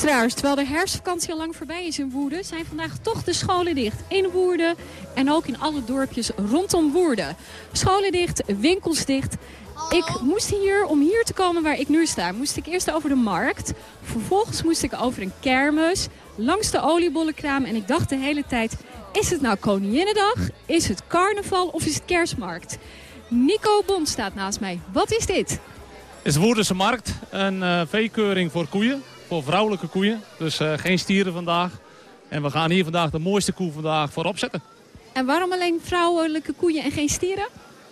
terwijl de herfstvakantie al lang voorbij is in Woerden... zijn vandaag toch de scholen dicht in Woerden en ook in alle dorpjes rondom Woerden. Scholen dicht, winkels dicht. Ik moest hier, om hier te komen waar ik nu sta, moest ik eerst over de markt. Vervolgens moest ik over een kermis, langs de oliebollenkraam. En ik dacht de hele tijd, is het nou Koninginnedag? Is het carnaval of is het kerstmarkt? Nico Bond staat naast mij. Wat is dit? is de Woerdense Markt een uh, veekeuring voor koeien. Voor vrouwelijke koeien. Dus uh, geen stieren vandaag. En we gaan hier vandaag de mooiste koe vandaag voor opzetten. En waarom alleen vrouwelijke koeien en geen stieren?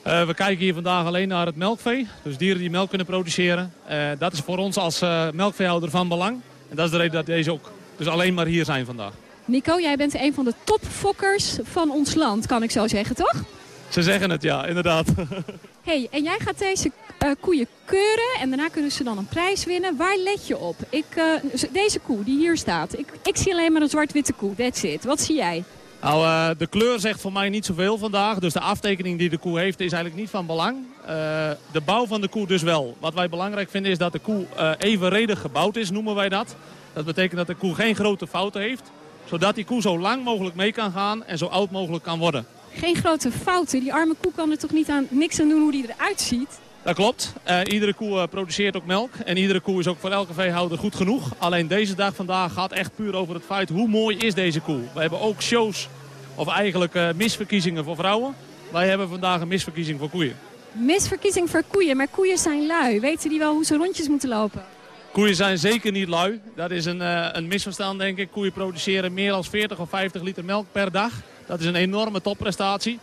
Uh, we kijken hier vandaag alleen naar het melkvee. Dus dieren die melk kunnen produceren. dat is voor ons als melkveehouder van belang. En dat is de reden dat deze ook dus alleen maar hier zijn vandaag. Nico, jij bent een van de topfokkers van ons land, kan ik zo zeggen, toch? Ze zeggen het, ja, inderdaad. hey, en jij gaat deze uh, koeien keuren en daarna kunnen ze dan een prijs winnen. Waar let je op? Ik, uh, deze koe die hier staat, ik, ik zie alleen maar een zwart-witte koe, that's it. Wat zie jij? Nou, uh, de kleur zegt voor mij niet zoveel vandaag. Dus de aftekening die de koe heeft is eigenlijk niet van belang. de bouw van de koe dus wel. Wat wij belangrijk vinden is dat de koe evenredig gebouwd is, noemen wij dat. Dat betekent dat de koe geen grote fouten heeft. Zodat die koe zo lang mogelijk mee kan gaan en zo oud mogelijk kan worden. Geen grote fouten. Die arme koe kan er toch niet aan, niks aan doen hoe die eruit ziet? Dat klopt. Uh, iedere koe uh, produceert ook melk. En iedere koe is ook voor elke veehouder goed genoeg. Alleen deze dag vandaag gaat echt puur over het feit hoe mooi is deze koe. We hebben ook shows of eigenlijk uh, misverkiezingen voor vrouwen. Wij hebben vandaag een misverkiezing voor koeien. Misverkiezing voor koeien, maar koeien zijn lui. Weten die wel hoe ze rondjes moeten lopen? Koeien zijn zeker niet lui. Dat is een, een misverstand denk ik. Koeien produceren meer dan 40 of 50 liter melk per dag. Dat is een enorme topprestatie.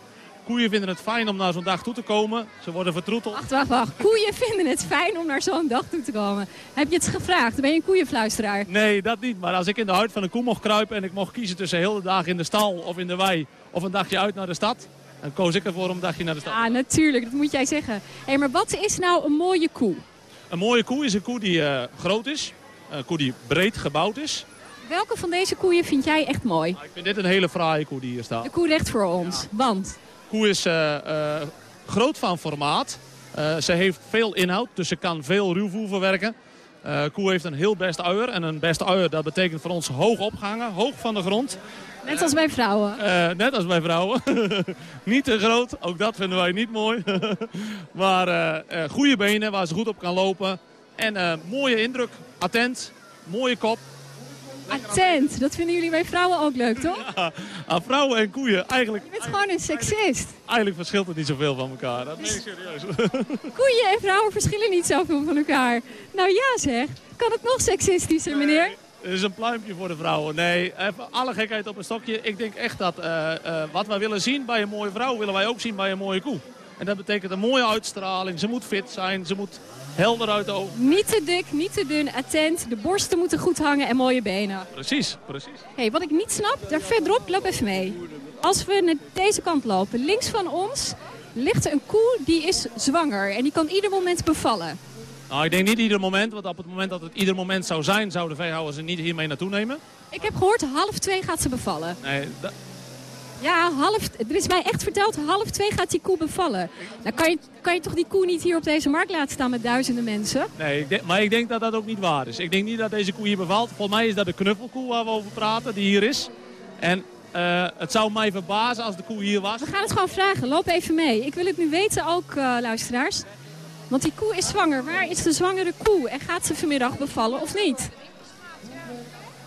Koeien vinden het fijn om naar zo'n dag toe te komen. Ze worden vertroeteld. Wacht, wacht, wacht. Koeien vinden het fijn om naar zo'n dag toe te komen. Heb je het gevraagd? Ben je een koeienfluisteraar? Nee, dat niet. Maar als ik in de huid van een koe mocht kruipen... en ik mocht kiezen tussen heel de dag in de stal of in de wei... of een dagje uit naar de stad... dan koos ik ervoor om een dagje naar de stad. Ja, natuurlijk. Dat moet jij zeggen. Hé, maar wat is nou een mooie koe? Een mooie koe is een koe die uh, groot is. Een koe die breed gebouwd is. Welke van deze koeien vind jij echt mooi? Nou, ik vind dit een hele fraaie koe die hier staat. De koe recht voor ons. Ja. Want? De koe is uh, uh, groot van formaat. Uh, ze heeft veel inhoud, dus ze kan veel ruwvoer verwerken. koe heeft een heel best uier. En een best uier, dat betekent voor ons hoog opgehangen, hoog van de grond. Net als bij vrouwen? net als bij vrouwen. niet te groot, ook dat vinden wij niet mooi. maar goede benen waar ze goed op kan lopen. En mooie indruk, attent, mooie kop. Attent, dat vinden jullie bij vrouwen ook leuk, toch? Ja, vrouwen en koeien eigenlijk... Je bent gewoon een seksist. Eigenlijk verschilt het niet zoveel van elkaar, dat ik serieus. Koeien en vrouwen verschillen niet zoveel van elkaar. Nou ja zeg, kan het nog seksistischer, meneer? Het is een pluimpje voor de vrouwen. Nee, even alle gekheid op een stokje. Ik denk echt dat uh, uh, wat wij willen zien bij een mooie vrouw... willen wij ook zien bij een mooie koe. En dat betekent een mooie uitstraling. Ze moet fit zijn, ze moet helder uit de ogen. Niet te dik, niet te dun, attent. De borsten moeten goed hangen en mooie benen. Precies, precies. hey, wat ik niet snap, daar verderop, loop even mee. Als we naar deze kant lopen, links van ons ligt een koe die is zwanger. En die kan ieder moment bevallen. Nou, ik denk niet ieder moment, want op het moment dat het ieder moment zou zijn... zouden veehouders ze niet hiermee naartoe nemen. Ik heb gehoord, half twee gaat ze bevallen. Nee, ja, half, er is mij echt verteld, half twee gaat die koe bevallen. Nou, kan je, kan je toch die koe niet hier op deze markt laten staan met duizenden mensen? Nee, ik denk, maar ik denk dat dat ook niet waar is. Ik denk niet dat deze koe hier bevalt. Volgens mij is dat de knuffelkoe waar we over praten, die hier is. En uh, het zou mij verbazen als de koe hier was. We gaan het gewoon vragen. Loop even mee. Ik wil het nu weten ook, uh, luisteraars. Want die koe is zwanger. Waar is de zwangere koe? En gaat ze vanmiddag bevallen of niet?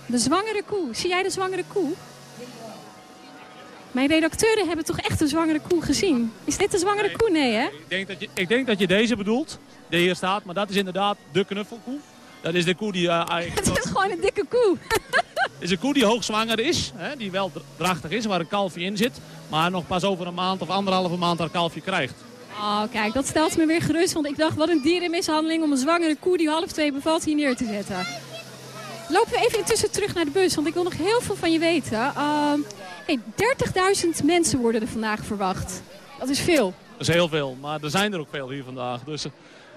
De zwangere koe. Zie jij de zwangere koe? Mijn redacteuren hebben toch echt een zwangere koe gezien? Is dit de zwangere koe? Nee, hè? Ik denk, dat je, ik denk dat je deze bedoelt, die hier staat. Maar dat is inderdaad de knuffelkoe. Dat is de koe die uh, eigenlijk... Het is gewoon een dikke koe. Het is een koe die hoogzwanger is. Hè, die wel drachtig is, waar een kalfje in zit. Maar nog pas over een maand of anderhalve maand haar kalfje krijgt. Oh, kijk, dat stelt me weer gerust. Want ik dacht, wat een dierenmishandeling om een zwangere koe die half twee bevalt hier neer te zetten. Lopen we even intussen terug naar de bus, want ik wil nog heel veel van je weten. Uh, hey, 30.000 mensen worden er vandaag verwacht. Dat is veel. Dat is heel veel, maar er zijn er ook veel hier vandaag. Dus uh,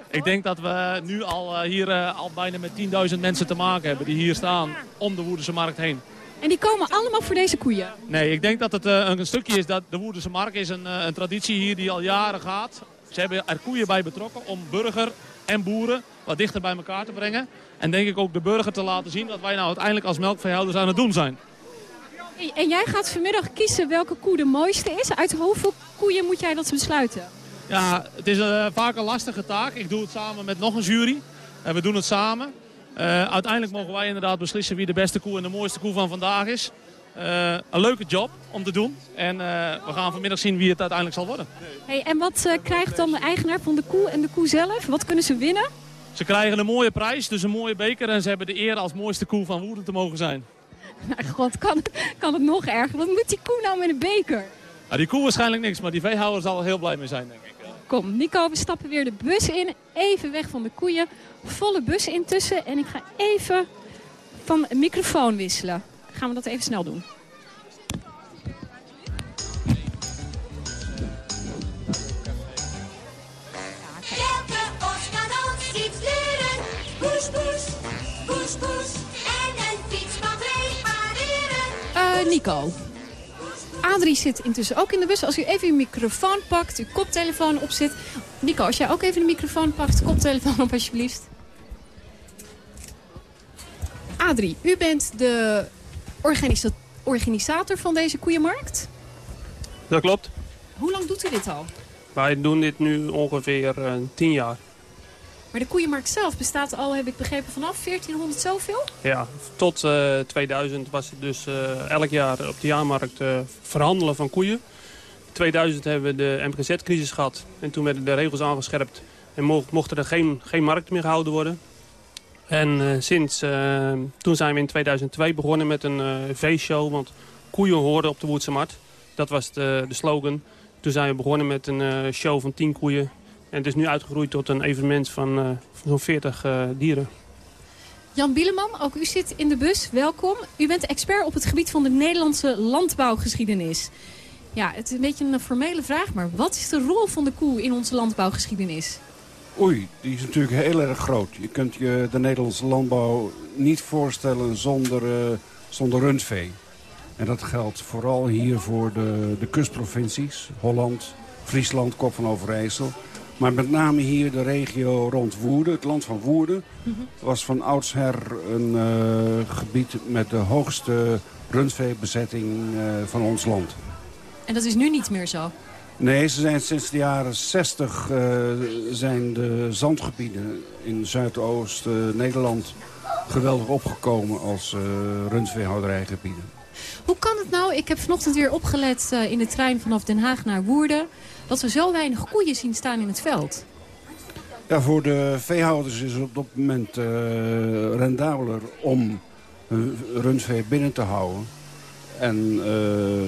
ik denk dat we nu al uh, hier uh, al bijna met 10.000 mensen te maken hebben die hier staan om de Woerdense markt heen. En die komen allemaal voor deze koeien? Nee, ik denk dat het een stukje is dat de Woerdense markt is een, een traditie hier die al jaren gaat. Ze hebben er koeien bij betrokken om burger en boeren wat dichter bij elkaar te brengen. En denk ik ook de burger te laten zien dat wij nou uiteindelijk als melkveehouders aan het doen zijn. En jij gaat vanmiddag kiezen welke koe de mooiste is. Uit hoeveel koeien moet jij dat besluiten? Ja, het is uh, vaak een lastige taak. Ik doe het samen met nog een jury. En we doen het samen. Uh, uiteindelijk mogen wij inderdaad beslissen wie de beste koe en de mooiste koe van vandaag is. Uh, een leuke job om te doen. En we gaan vanmiddag zien wie het uiteindelijk zal worden. Hey, en wat krijgt dan de eigenaar van de koe en de koe zelf? Wat kunnen ze winnen? Ze krijgen een mooie prijs, dus een mooie beker. En ze hebben de eer als mooiste koe van Woerden te mogen zijn. Nou, god, kan, kan het nog erger? Wat moet die koe nou met een beker? Nou, die koe waarschijnlijk niks, maar die veehouder zal er heel blij mee zijn, denk ik. Kom, Nico, we stappen weer de bus in. Even weg van de koeien. Volle bus intussen. En ik ga even van microfoon wisselen. Gaan we dat even snel doen. Welke os kan ons iets leren? Poes, poes, poes, poes. Nico. Adrie zit intussen ook in de bus. Als u even uw microfoon pakt, uw koptelefoon opzet. Nico, als jij ook even de microfoon pakt, koptelefoon op alsjeblieft. Adrie, u bent de organisa- organisator van deze koeienmarkt. Dat klopt. Hoe lang doet u dit al? Wij doen dit nu ongeveer eh, tien jaar. Maar de koeienmarkt zelf bestaat al, heb ik begrepen, vanaf 1400 zoveel? Ja, tot eh, 2000 was het dus eh, elk jaar op de jaarmarkt eh, verhandelen van koeien. 2000 hebben we de MGZ-crisis gehad en toen werden de regels aangescherpt en mo- mochten er geen, geen markt meer gehouden worden. En eh, sinds eh, toen zijn we in 2002 begonnen met een eh veeshow, want koeien horen op de Woerdse Markt. Dat was de, de slogan. Toen zijn we begonnen met een eh, show van 10 koeien. En het is nu uitgegroeid tot een evenement van, eh, zo'n 40 eh, dieren. Jan Bieleman, ook u zit in de bus. Welkom. U bent expert op het gebied van de Nederlandse landbouwgeschiedenis. Ja, het is een beetje een formele vraag, maar wat is de rol van de koe in onze landbouwgeschiedenis? Oei, die is natuurlijk heel erg groot. Je kunt je de Nederlandse landbouw niet voorstellen zonder, eh, zonder rundvee. En dat geldt vooral hier voor de, de kustprovincies. Holland, Friesland, Kop van Overijssel. Maar met name hier de regio rond Woerden, het land van Woerden... was van oudsher een eh, gebied met de hoogste rundveebezetting eh, van ons land. En dat is nu niet meer zo. Nee, ze zijn sinds de jaren 60 eh, zijn de zandgebieden in Zuidoost-Nederland geweldig opgekomen als rundveehouderijgebieden. Hoe kan het nou, ik heb vanochtend weer opgelet in de trein vanaf Den Haag naar Woerden... dat we zo weinig koeien zien staan in het veld? Ja, voor de veehouders is het op dat moment uh, rendabeler om hun rundvee binnen te houden. En uh,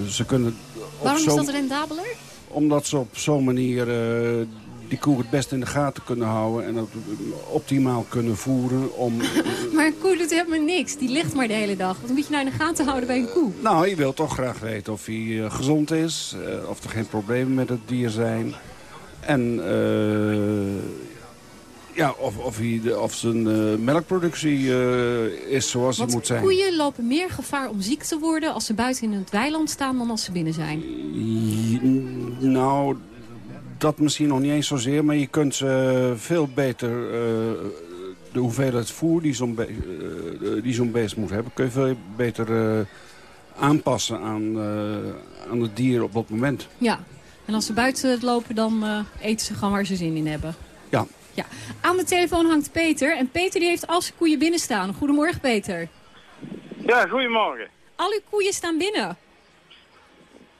ze kunnen... Waarom is dat rendabeler? Omdat ze op zo'n manier uh, die koe het best in de gaten kunnen houden... en het optimaal kunnen voeren om... maar een koe doet helemaal niks. Die ligt maar de hele dag. Wat moet je nou in de gaten houden bij een koe? Nou, je wilt toch graag weten of hij uh, gezond is. Uh, of er geen problemen met het dier zijn. En ja, of, of, hij de, of zijn uh, melkproductie uh, is zoals Want het moet zijn. koeien lopen meer gevaar om ziek te worden als ze buiten in het weiland staan dan als ze binnen zijn. Nou, dat misschien nog niet eens zozeer, maar je kunt ze veel beter... Uh, de hoeveelheid voer die zo'n be zo beest moet hebben... kun je veel beter aanpassen aan, aan het dier op dat moment. Ja, en als ze buiten lopen dan eten ze gewoon waar ze zin in hebben. Ja, ja, aan de telefoon hangt Peter. En Peter die heeft al zijn koeien binnen staan. Goedemorgen, Peter. Ja, goedemorgen. Al uw koeien staan binnen?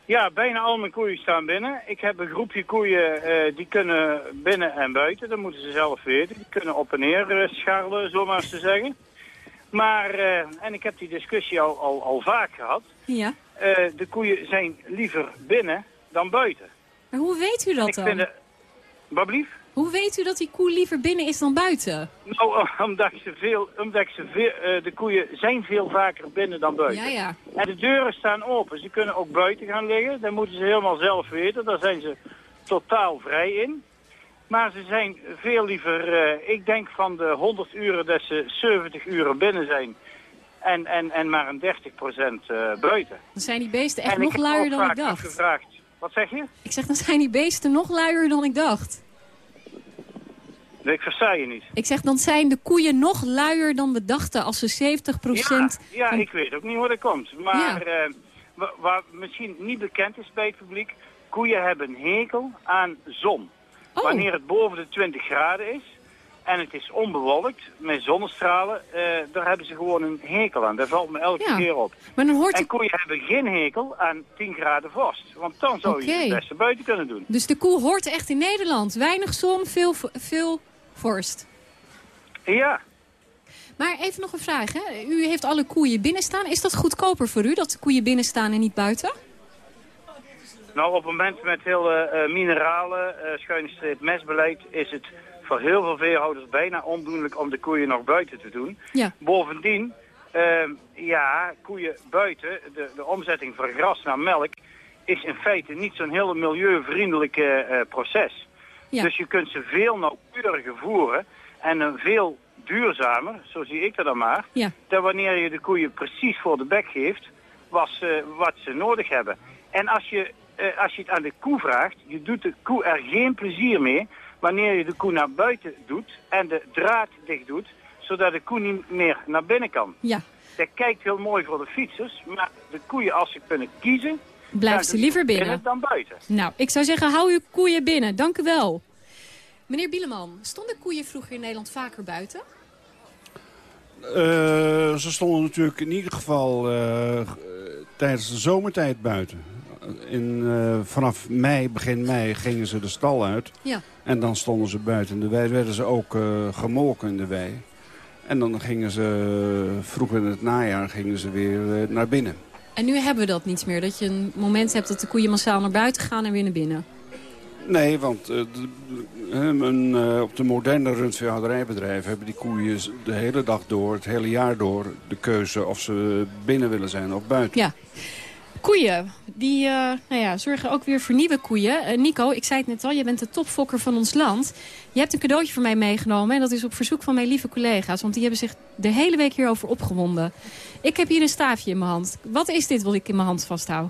Ja, bijna al mijn koeien staan binnen. Ik heb een groepje koeien uh, die kunnen binnen en buiten. Dat moeten ze zelf weten. Die kunnen op en neer uh, scharrelen, zo maar eens te zeggen. Maar, uh, en ik heb die discussie al, al, al vaak gehad. Ja. de koeien zijn liever binnen dan buiten. Maar hoe weet u dat ik dan? Vind de... Wat blief? Hoe weet u dat die koe liever binnen is dan buiten? Nou, omdat, ze veel, omdat ze veel, uh, de koeien zijn veel vaker binnen dan buiten. Ja, ja. En de deuren staan open. Ze kunnen ook buiten gaan liggen. Dat moeten ze helemaal zelf weten. Daar zijn ze totaal vrij in. Maar ze zijn veel liever, uh, ik denk van de 100 uren dat ze 70 uren binnen zijn. En, en, en maar een 30 procent uh, buiten. Dan zijn die beesten echt en nog luier dan ik dacht. Gevraagd. Wat zeg je? Ik zeg, dan zijn die beesten nog luier dan ik dacht. Nee, ik versta je niet. Ik zeg, dan zijn de koeien nog luier dan we dachten als ze 70 procent... Ja, ja van... ik weet ook niet hoe dat komt. Maar ja. uh, wat misschien niet bekend is bij het publiek... koeien hebben een hekel aan zon. Oh. Wanneer het boven de 20 graden is en het is onbewolkt met zonnestralen... Uh, daar hebben ze gewoon een hekel aan. Dat valt me elke ja. keer op. Maar dan hoort en koeien hebben geen hekel aan 10 graden vorst. Want dan zou okay. je het beste buiten kunnen doen. Dus de koe hoort echt in Nederland. Weinig zon, veel, veel vorst. Ja, Maar even nog een vraag. Hè? U heeft alle koeien binnen staan. Is dat goedkoper voor u dat de koeien binnen staan en niet buiten? nou op het moment met heel eh, mineralen, uh, schuine streep mesbeleid, is het voor heel veel veehouders bijna ondoenlijk om de koeien nog buiten te doen. Ja. Bovendien, ehm, ja, koeien buiten, de, de omzetting van gras naar melk, is in feite niet zo'n heel milieuvriendelijke eh, proces. Ja. Dus je kunt ze veel nauwkeuriger voeren en een veel duurzamer, zo zie ik dat dan maar, Ja. dan wanneer je de koeien precies voor de bek geeft wat ze, wat ze nodig hebben. En als je, eh, als je het aan de koe vraagt, je doet de koe er geen plezier mee wanneer je de koe naar buiten doet en de draad dicht doet, zodat de koe niet meer naar binnen kan. Ja. Dat kijkt heel mooi voor de fietsers, maar de koeien als ze kunnen kiezen, Blijft gaan ze liever binnen. binnen dan buiten. Nou, ik zou zeggen, hou uw koeien binnen. Dank u wel. Meneer Bieleman, stonden koeien vroeger in Nederland vaker buiten? Eh, ze stonden natuurlijk in ieder geval eh, eh, tijdens de zomertijd buiten. In, eh, vanaf mei, begin mei, gingen ze de stal uit. Ja. En dan stonden ze buiten in de wei. werden ze ook eh, gemolken in de wei. En dan gingen ze, vroeger in het najaar, gingen ze weer naar binnen. En nu hebben we dat niet meer. Dat je een moment hebt dat de koeien massaal naar buiten gaan en weer naar binnen. Nee, want eh, de- een, eh, op de moderne rundveehouderijbedrijven hebben die koeien de hele dag door, het hele jaar door, de keuze of ze binnen willen zijn of buiten. Ja. Koeien, die eh, nou ja, zorgen ook weer voor nieuwe koeien. Eh, Nico, ik zei het net al, je bent de topfokker van ons land. Je hebt een cadeautje voor mij meegenomen en dat is op verzoek van mijn lieve collega's. Want die hebben zich de hele week hierover opgewonden. Ik heb hier een staafje in mijn hand. Wat is dit wat ik in mijn hand vasthoud?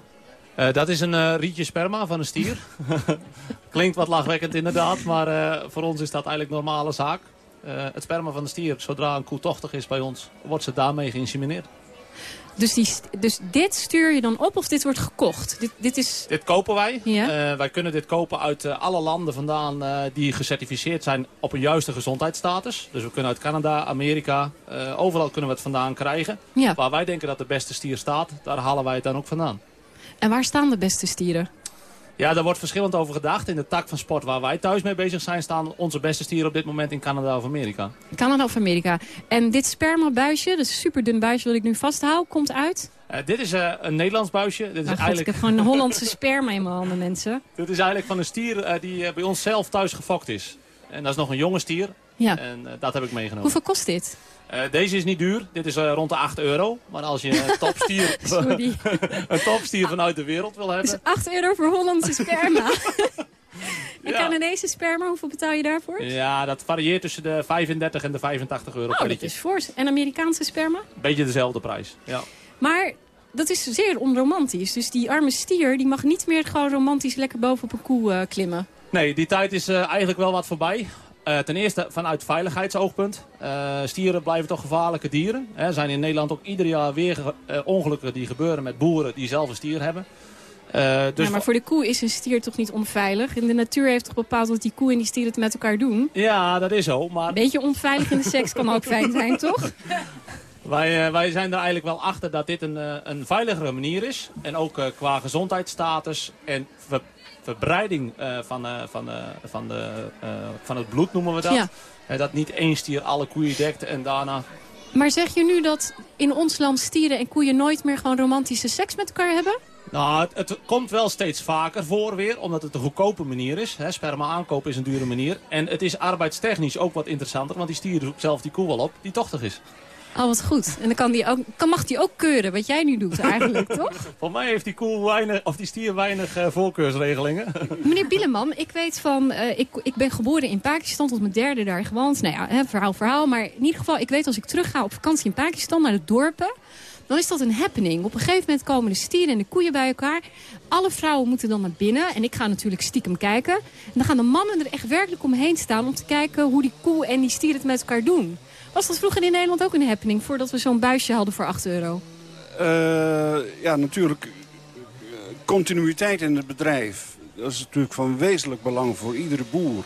Eh, dat is een eh, rietje sperma van een stier. Klinkt wat lachwekkend inderdaad, maar eh, voor ons is dat eigenlijk normale zaak. Eh, het sperma van de stier, zodra een koe tochtig is bij ons, wordt ze daarmee geïnsemineerd. Dus, die, dus dit stuur je dan op of dit wordt gekocht? Dit, dit is... Dit kopen wij. Ja. Eh, wij kunnen dit kopen uit eh, alle landen vandaan eh, die gecertificeerd zijn op een juiste gezondheidsstatus. Dus we kunnen uit Canada, Amerika, overal kunnen we het vandaan krijgen. Ja. Waar wij denken dat de beste stier staat, daar halen wij het dan ook vandaan. En waar staan de beste stieren? Ja, daar wordt verschillend over gedacht. In de tak van sport waar wij thuis mee bezig zijn, staan onze beste stieren op dit moment in Canada of Amerika. Canada of Amerika. En dit spermabuisje, dat super dun buisje wat ik nu vasthoud, komt uit? Eh, dit is eh, een Nederlands buisje. Dit is, Oh God, ik eigenlijk, heb gewoon een Hollandse sperma in mijn handen, mensen. dit is eigenlijk van een stier eh, die bij ons zelf thuis gefokt is. En dat is nog een jonge stier. Ja. En dat heb ik meegenomen. Hoeveel kost dit? Eh, deze is niet duur. Dit is eh, rond de 8 euro. Maar als je een topstier, een topstier vanuit de wereld wil hebben... Dus 8 euro voor Hollandse sperma. en Canadese sperma, hoeveel betaal je daarvoor? Ja, dat varieert tussen de 35 en de 85 euro Oh, per liter. is fors. En Amerikaanse sperma? Beetje dezelfde prijs. Ja. Maar dat is zeer onromantisch. Dus die arme stier die mag niet meer gewoon romantisch lekker boven op een koe eh, klimmen. Nee, die tijd is eigenlijk wel wat voorbij. Eh, ten eerste vanuit veiligheidsoogpunt. Eh, stieren blijven toch gevaarlijke dieren. Er zijn in Nederland ook ieder jaar weer eh, ongelukken die gebeuren met boeren die zelf een stier hebben. Dus ja, maar voor de koe is een stier toch niet onveilig? En de natuur heeft toch bepaald dat die koe en die stier het met elkaar doen? Ja, dat is zo. Maar Een beetje onveilig in de seks kan ook fijn zijn, toch? Wij, wij zijn er eigenlijk wel achter dat dit een, een veiligere manier is. En ook qua gezondheidsstatus en verbreiding eh, van, eh, van, eh, van, de, van het bloed noemen we dat. Ja. Dat niet één stier alle koeien dekt en daarna... Maar zeg je nu dat in ons land stieren en koeien nooit meer gewoon romantische seks met elkaar hebben? Nou, het, het komt wel steeds vaker voor weer, omdat het een goedkope manier is. Hè, sperma aankopen is een dure manier. En het is arbeidstechnisch ook wat interessanter, want die stier zoekt zelf die koe wel op die tochtig is. Oh, wat goed. En dan kan die ook, kan, mag die ook keuren, wat jij nu doet eigenlijk, toch? Voor mij heeft die, koe weinig, of die stier weinig eh, voorkeursregelingen. Meneer Bieleman, ik weet van, eh, ik, ik ben geboren in Pakistan, tot mijn derde daar gewoond. Nou ja, hè, verhaal, verhaal. Maar in ieder geval, ik weet als ik terug ga op vakantie in Pakistan naar de dorpen, dan is dat een happening. Op een gegeven moment komen de stieren en de koeien bij elkaar. Alle vrouwen moeten dan naar binnen en ik ga natuurlijk stiekem kijken. En dan gaan de mannen er echt werkelijk omheen staan om te kijken hoe die koe en die stier het met elkaar doen. Was dat vroeger in Nederland ook een happening, voordat we zo'n buisje hadden voor 8 euro? Eh, ja, natuurlijk. eh, Continuïteit in het bedrijf. Dat is natuurlijk van wezenlijk belang voor iedere boer.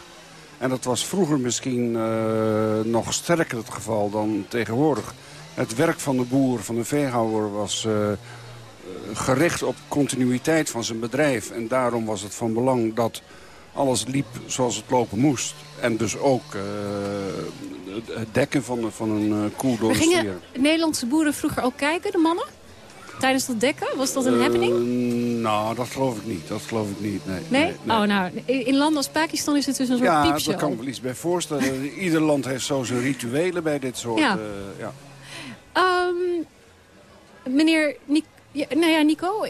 En dat was vroeger misschien eh, nog sterker het geval dan tegenwoordig. Het werk van de boer, van de veehouder, was gericht op continuïteit van zijn bedrijf. En daarom was het van belang dat alles liep zoals het lopen moest. En dus ook eh, het dekken van, van een eh, koe door stier. gingen Nederlandse boeren vroeger ook kijken, de mannen? Tijdens dat dekken? Was dat een Eh, happening? Nou, dat geloof ik niet. Dat geloof ik niet, nee. Nee? Oh, nou, in landen als Pakistan is het dus een soort ja, piepshow. daar kan ik me iets bij voorstellen. Ieder land heeft zo zijn rituelen bij dit soort... Ja. ja. Ehm, meneer Nic ja, nou ja, Nico,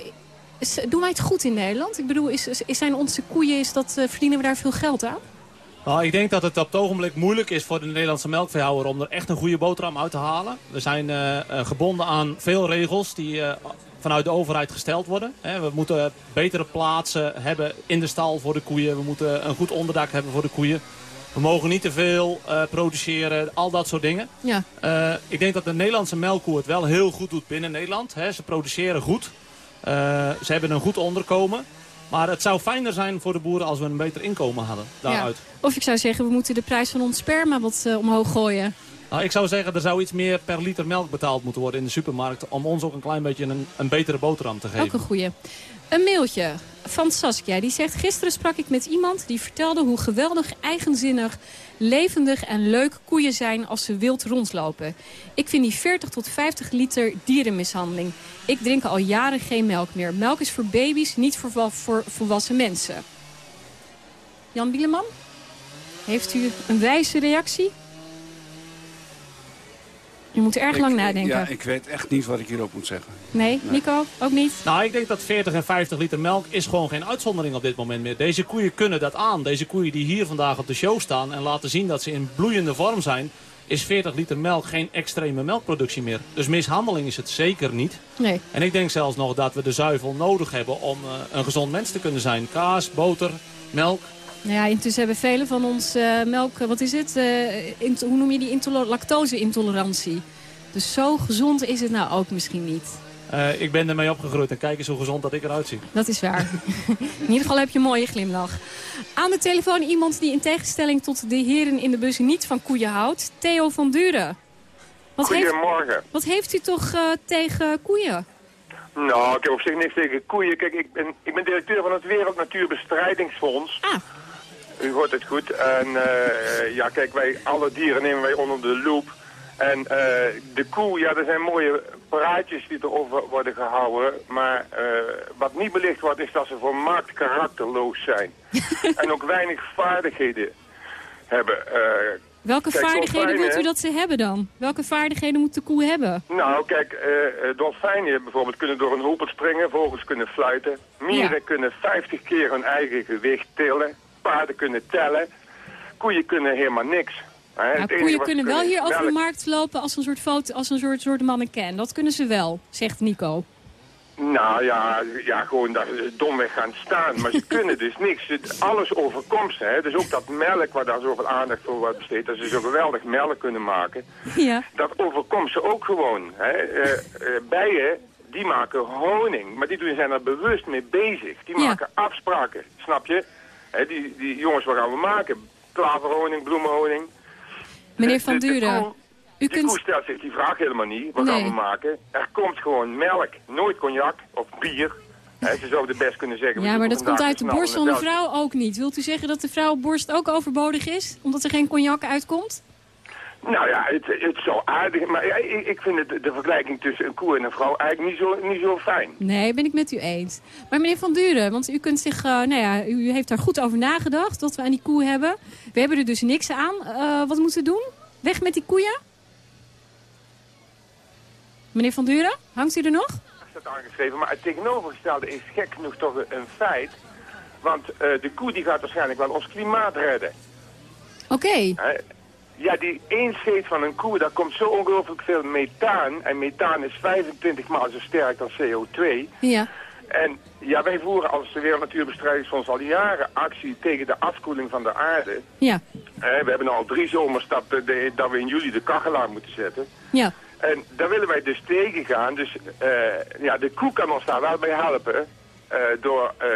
is- doen wij het goed in Nederland? Ik bedoel, is, is- zijn onze koeien, is dat, eh, verdienen we daar veel geld aan? Nou, ik denk dat het op het ogenblik moeilijk is voor de Nederlandse melkveehouder om er echt een goede boterham uit te halen. We zijn eh, eh, gebonden aan veel regels die vanuit de overheid gesteld worden. We moeten betere plaatsen hebben in de stal voor de koeien. We moeten een goed onderdak hebben voor de koeien. We mogen niet te veel produceren, al dat soort dingen. Ja. Ik denk dat de Nederlandse melkkoe het wel heel goed doet binnen Nederland. Ze produceren goed. Eh, ze hebben een goed onderkomen. Maar het zou fijner zijn voor de boeren als we een beter inkomen hadden daaruit. Of ik zou zeggen, we moeten de prijs van ons sperma wat eh, omhoog gooien. Nou, ik zou zeggen, er zou iets meer per liter melk betaald moeten worden in de supermarkt... om ons ook een klein beetje een, een betere boterham te geven. Ook een goeie. Een mailtje van Saskia. Die zegt, gisteren sprak ik met iemand die vertelde hoe geweldig eigenzinnig, levendig en leuk koeien zijn als ze wild rondlopen. Ik vind die 40 tot 50 liter dierenmishandeling. Ik drink al jaren geen melk meer. Melk is voor baby's, niet voor, voor volwassen mensen. Jan Bieleman, heeft u een wijze reactie? U moet erg lang nadenken. Ja, ik weet echt niet wat ik hierop moet zeggen. Nee, Nico, ook niet? Nou, ik denk dat 40 en 50 liter melk is gewoon geen uitzondering op dit moment meer. Deze koeien kunnen dat aan. Deze koeien die hier vandaag op de show staan en laten zien dat ze in bloeiende vorm zijn... is 40 liter melk geen extreme melkproductie meer. Dus mishandeling is het zeker niet. Nee. En ik denk zelfs nog dat we de zuivel nodig hebben om eh, een gezond mens te kunnen zijn. Kaas, boter, melk. Nou ja, intussen hebben velen van ons eh, melk, eh, wat is het? Eh, int- hoe noem je die lactose-intolerantie? Dus zo gezond is het nou ook misschien niet. Eh, ik ben ermee opgegroeid en kijk eens hoe gezond dat ik eruit zie. Dat is waar. in ieder geval heb je een mooie glimlach. Aan de telefoon iemand die in tegenstelling tot de heren in de bus niet van koeien houdt. Theo van Duren. Wat heeft, Goedemorgen. wat heeft u toch eh, tegen koeien? Nou, ik heb op zich niks tegen koeien. Kijk, ik ben, ik ben directeur van het Wereld Natuurbestrijdingsfonds. Ah. U hoort het goed. En eh, ja, kijk, wij, alle dieren nemen wij onder de loep. En eh, de koe, ja, er zijn mooie praatjes die erover worden gehouden. Maar eh, wat niet belicht wordt, is dat ze volmaakt karakterloos zijn. en ook weinig vaardigheden hebben. Welke kijk, vaardigheden wilt u dolfijnen- dat ze hebben dan? Welke vaardigheden moet de koe hebben? Nou, kijk, dolfijnen bijvoorbeeld kunnen door een hoepel springen, vogels kunnen fluiten. Mieren Ja. kunnen 50 keer hun eigen gewicht tillen. Paarden kunnen tellen. Koeien kunnen helemaal niks. Hè, Nou, koeien kunnen wel kunnen hier over de markt lopen als een soort, foto, als een soort, soort mannequin. Dat kunnen ze wel, zegt Nico. Nou ja, ja, gewoon daar domweg gaan staan. Maar ze kunnen dus niks. Alles overkomt ze. Hè. Dus ook dat melk waar daar zoveel aandacht voor wordt besteed. Dat ze zo geweldig melk kunnen maken. Ja. Dat overkomt ze ook gewoon. Hè. Eh, eh, bijen, die maken honing. Maar die doen- zijn er bewust mee bezig. Die Ja. maken afspraken, snap je? Die, die jongens, wat gaan we maken? Klaverhoning, bloemenhoning. Meneer De- Van de Duren, koe- u die kunt... koe stelt zich die vraag helemaal niet. Wat Nee. gaan we maken? Er komt gewoon melk. Nooit cognac of bier. Hè, ze zouden best kunnen zeggen... Ja, maar dat komt uit de borst van de vrouw ook niet. Wilt u zeggen dat de vrouwenborst ook overbodig is? Omdat er geen cognac uitkomt? Nou ja, het, het is zo aardig. Maar ja, ik, ik vind het, de vergelijking tussen een koe en een vrouw eigenlijk niet zo, niet zo fijn. Nee, ben ik met u eens. Maar meneer Van Duren, want u kunt zich, eh, nou ja, u heeft daar goed over nagedacht wat we aan die koe hebben. We hebben er dus niks aan. Eh, wat moeten we doen? Weg met die koeien? Meneer Van Duren, hangt u er nog? staat aangeschreven. Maar het tegenovergestelde is gek genoeg toch een feit. Want eh, de koe die gaat waarschijnlijk wel ons klimaat redden. Oké. Hè? Ja, die één scheet van een koe, daar komt zo ongelooflijk veel methaan. En methaan is 25 maal zo sterk dan CO2. Ja. En ja, wij voeren als de Wereld Natuurbestrijdingsfonds al jaren actie tegen de afkoeling van de aarde. Ja. Eh, we hebben al drie zomers dat, de- dat we in juli de kachel aan moeten zetten. Ja. En daar willen wij dus tegen gaan. Dus eh, ja, de koe kan ons daar wel bij helpen. Eh, door, eh,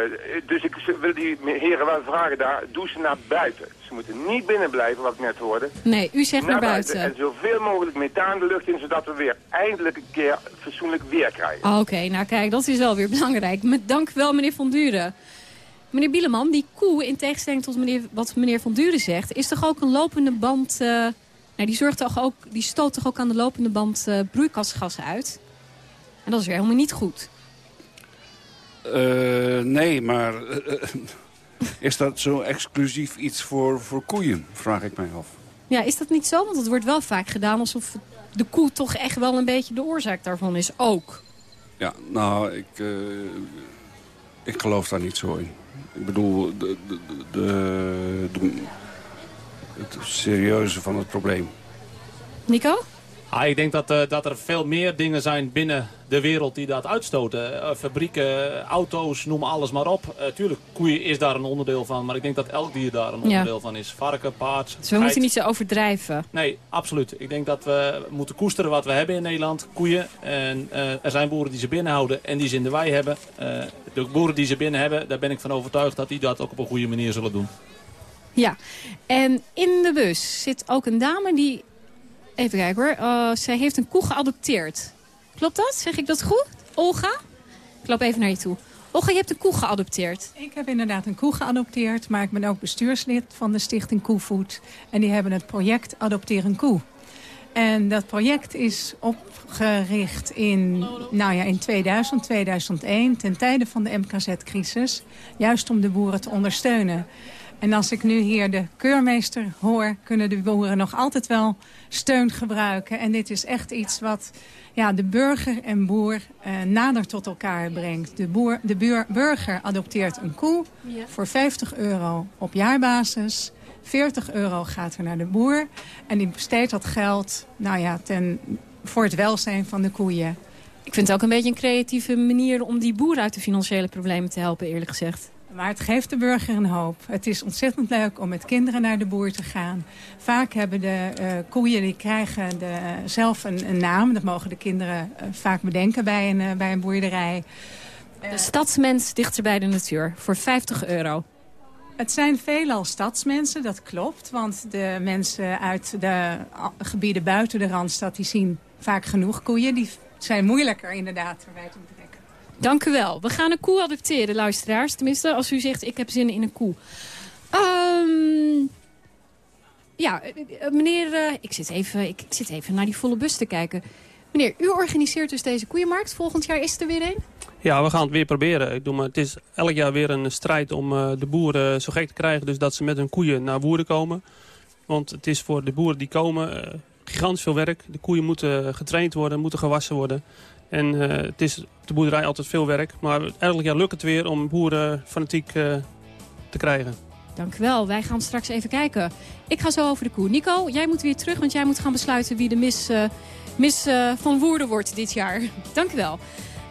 dus ik wil die heren wel vragen daar, doe ze naar buiten. Ze moeten niet binnen blijven, wat ik net hoorde. Nee, u zegt naar buiten. En zoveel mogelijk methaan de lucht in, zodat we weer eindelijk een keer fatsoenlijk weer krijgen. Oh, Oké, nou kijk, dat is wel weer belangrijk. Met dank wel, meneer Van Duren. Meneer Bieleman, die koe, in tegenstelling tot meneer, wat meneer Van Duren zegt... is toch ook een lopende band... nou, die, zorgt toch ook, die stoot toch ook aan de lopende band broeikasgassen uit? En dat is weer helemaal niet goed. Eh, nee, maar eh, eh, is dat zo exclusief iets voor, voor koeien, vraag ik mij af. Ja, is dat niet zo? Want het wordt wel vaak gedaan alsof de koe toch echt wel een beetje de oorzaak daarvan is ook. Ja, nou, ik, ik geloof daar niet zo in. Ik bedoel, de, de, de, de- het serieuze van het probleem. Nico? Ah, ik denk dat, eh, dat er veel meer dingen zijn binnen de wereld die dat uitstoten. Eh, fabrieken, auto's, noem alles maar op. Eh, tuurlijk, koeien is daar een onderdeel van. Maar ik denk dat elk dier daar een Ja. onderdeel van is. Varken, paard, Dus we moeten niet zo overdrijven. Nee, absoluut. Ik denk dat we moeten koesteren wat we hebben in Nederland. Koeien. En er zijn boeren die ze binnenhouden en die ze in de wei hebben. De boeren die ze binnen hebben, daar ben ik van overtuigd dat die dat ook op een goede manier zullen doen. Ja, en in de bus zit ook een dame die... Even kijken hoor. Uh, zij heeft een koe geadopteerd. Klopt dat? Zeg ik dat goed? Olga? Ik loop even naar je toe. Olga, je hebt een koe geadopteerd. Ik heb inderdaad een koe geadopteerd, maar ik ben ook bestuurslid van de stichting Koevoet. En die hebben het project Adopteer een Koe. En dat project is opgericht in, nou ja, in 2000, 2001, ten tijde van de MKZ-crisis. Juist om de boeren te ondersteunen. En als ik nu hier de keurmeester hoor, kunnen de boeren nog altijd wel steun gebruiken. En dit is echt iets wat ja, de burger en boer eh, nader tot elkaar brengt. De, boer, de buur- burger adopteert een koe Ja. voor 50 euro op jaarbasis. 40 euro gaat er naar de boer. En die besteedt dat geld nou ja, ten, voor het welzijn van de koeien. Ik vind het ook een beetje een creatieve manier om die boeren uit de financiële problemen te helpen, eerlijk gezegd. Maar het geeft de burger een hoop. Het is ontzettend leuk om met kinderen naar de boer te gaan. Vaak hebben de eh, koeien, die krijgen de, zelf een, een naam. Dat mogen de kinderen eh, vaak bedenken bij een, eh, bij een boerderij. De stadsmens dichter bij de natuur, voor 50 euro. Het zijn veelal stadsmensen, dat klopt. Want de mensen uit de gebieden buiten de Randstad... die zien vaak genoeg koeien. Die zijn moeilijker inderdaad te. Dank u wel. We gaan een koe adopteren, luisteraars. Tenminste, als u zegt, ik heb zin in een koe. Ehm, ja, eh, eh, meneer, eh, ik, zit even, ik, zit even naar die volle bus te kijken. Meneer, u organiseert dus deze koeienmarkt. Volgend jaar is er weer een. Ja, we gaan het weer proberen. Ik doe maar, het is elk jaar weer een strijd om de boeren zo gek te krijgen... dus dat ze met hun koeien naar Woerden komen. Want het is voor de boeren die komen gigantisch veel werk. De koeien moeten getraind worden, moeten gewassen worden. En eh, het is de boerderij altijd veel werk. Maar elk jaar lukt het weer om boeren fanatiek eh, te krijgen. Dank u wel. Wij gaan straks even kijken. Ik ga zo over de koe. Nico, jij moet weer terug, want jij moet gaan besluiten wie de mis, eh, mis van Woerden wordt dit jaar. Dank u wel.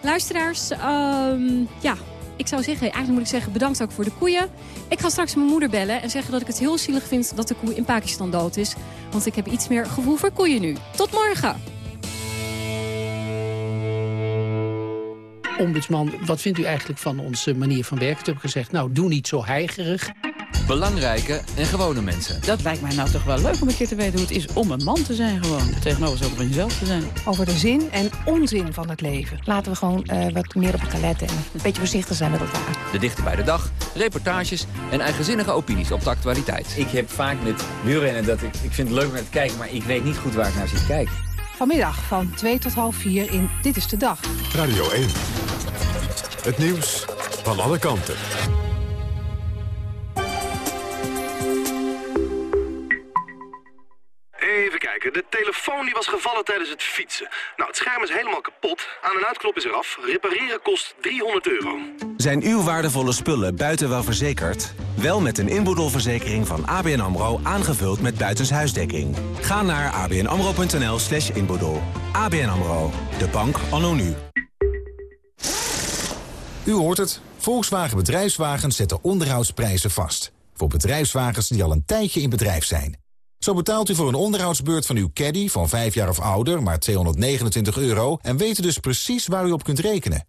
Luisteraars, ehm, ja, ik zou zeggen, eigenlijk moet ik zeggen bedankt ook voor de koeien. Ik ga straks mijn moeder bellen en zeggen dat ik het heel zielig vind dat de koe in Pakistan dood is. Want ik heb iets meer gevoel voor koeien nu. Tot morgen! Ombudsman, wat vindt u eigenlijk van onze manier van werken? Toen heb ik gezegd, nou, doe niet zo heigerig. Belangrijke en gewone mensen. Dat lijkt mij nou toch wel leuk om een keer te weten hoe het is om een man te zijn gewoon. Tegenover van jezelf te zijn. Over de zin en onzin van het leven. Laten we gewoon eh, wat meer op elkaar letten en een beetje voorzichtig zijn met elkaar. De dichter bij de dag, reportages en eigenzinnige opinies op de actualiteit. Ik heb vaak met wielrennen dat ik, ik vind het leuk om naar te kijken, maar ik weet niet goed waar ik naar zit te kijken. Vanmiddag van 2 tot half 4 in Dit is de Dag. Radio 1. Het nieuws van alle kanten. Kijken, de telefoon die was gevallen tijdens het fietsen. Nou, het scherm is helemaal kapot. Aan- en uitknop is eraf. Repareren kost 300 euro. Zijn uw waardevolle spullen buiten wel verzekerd? Wel met een inboedelverzekering van ABN AMRO aangevuld met buitenshuisdekking. Ga naar abnamro.nl slash inboedel. ABN AMRO, de bank anno nu. U hoort het. Volkswagen Bedrijfswagens zetten onderhoudsprijzen vast. Voor bedrijfswagens die al een tijdje in bedrijf zijn. Zo betaalt u voor een onderhoudsbeurt van uw caddy van 5 jaar of ouder maar 229 euro... en weet dus precies waar u op kunt rekenen.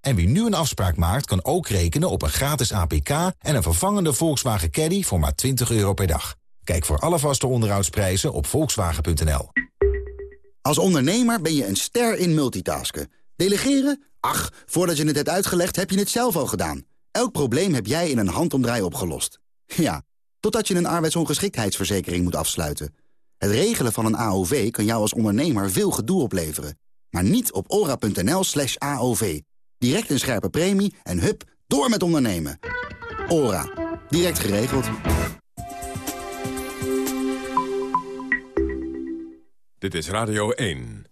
En wie nu een afspraak maakt, kan ook rekenen op een gratis APK... en een vervangende Volkswagen Caddy voor maar 20 euro per dag. Kijk voor alle vaste onderhoudsprijzen op volkswagen.nl. Als ondernemer ben je een ster in multitasken. Delegeren? Ach, voordat je het hebt uitgelegd heb je het zelf al gedaan. Elk probleem heb jij in een handomdraai opgelost. Ja, totdat je een arbeidsongeschiktheidsverzekering moet afsluiten. Het regelen van een AOV kan jou als ondernemer veel gedoe opleveren. Maar niet op ora.nl slash AOV. Direct een scherpe premie en hup, door met ondernemen. Ora. Direct geregeld. Dit is Radio 1.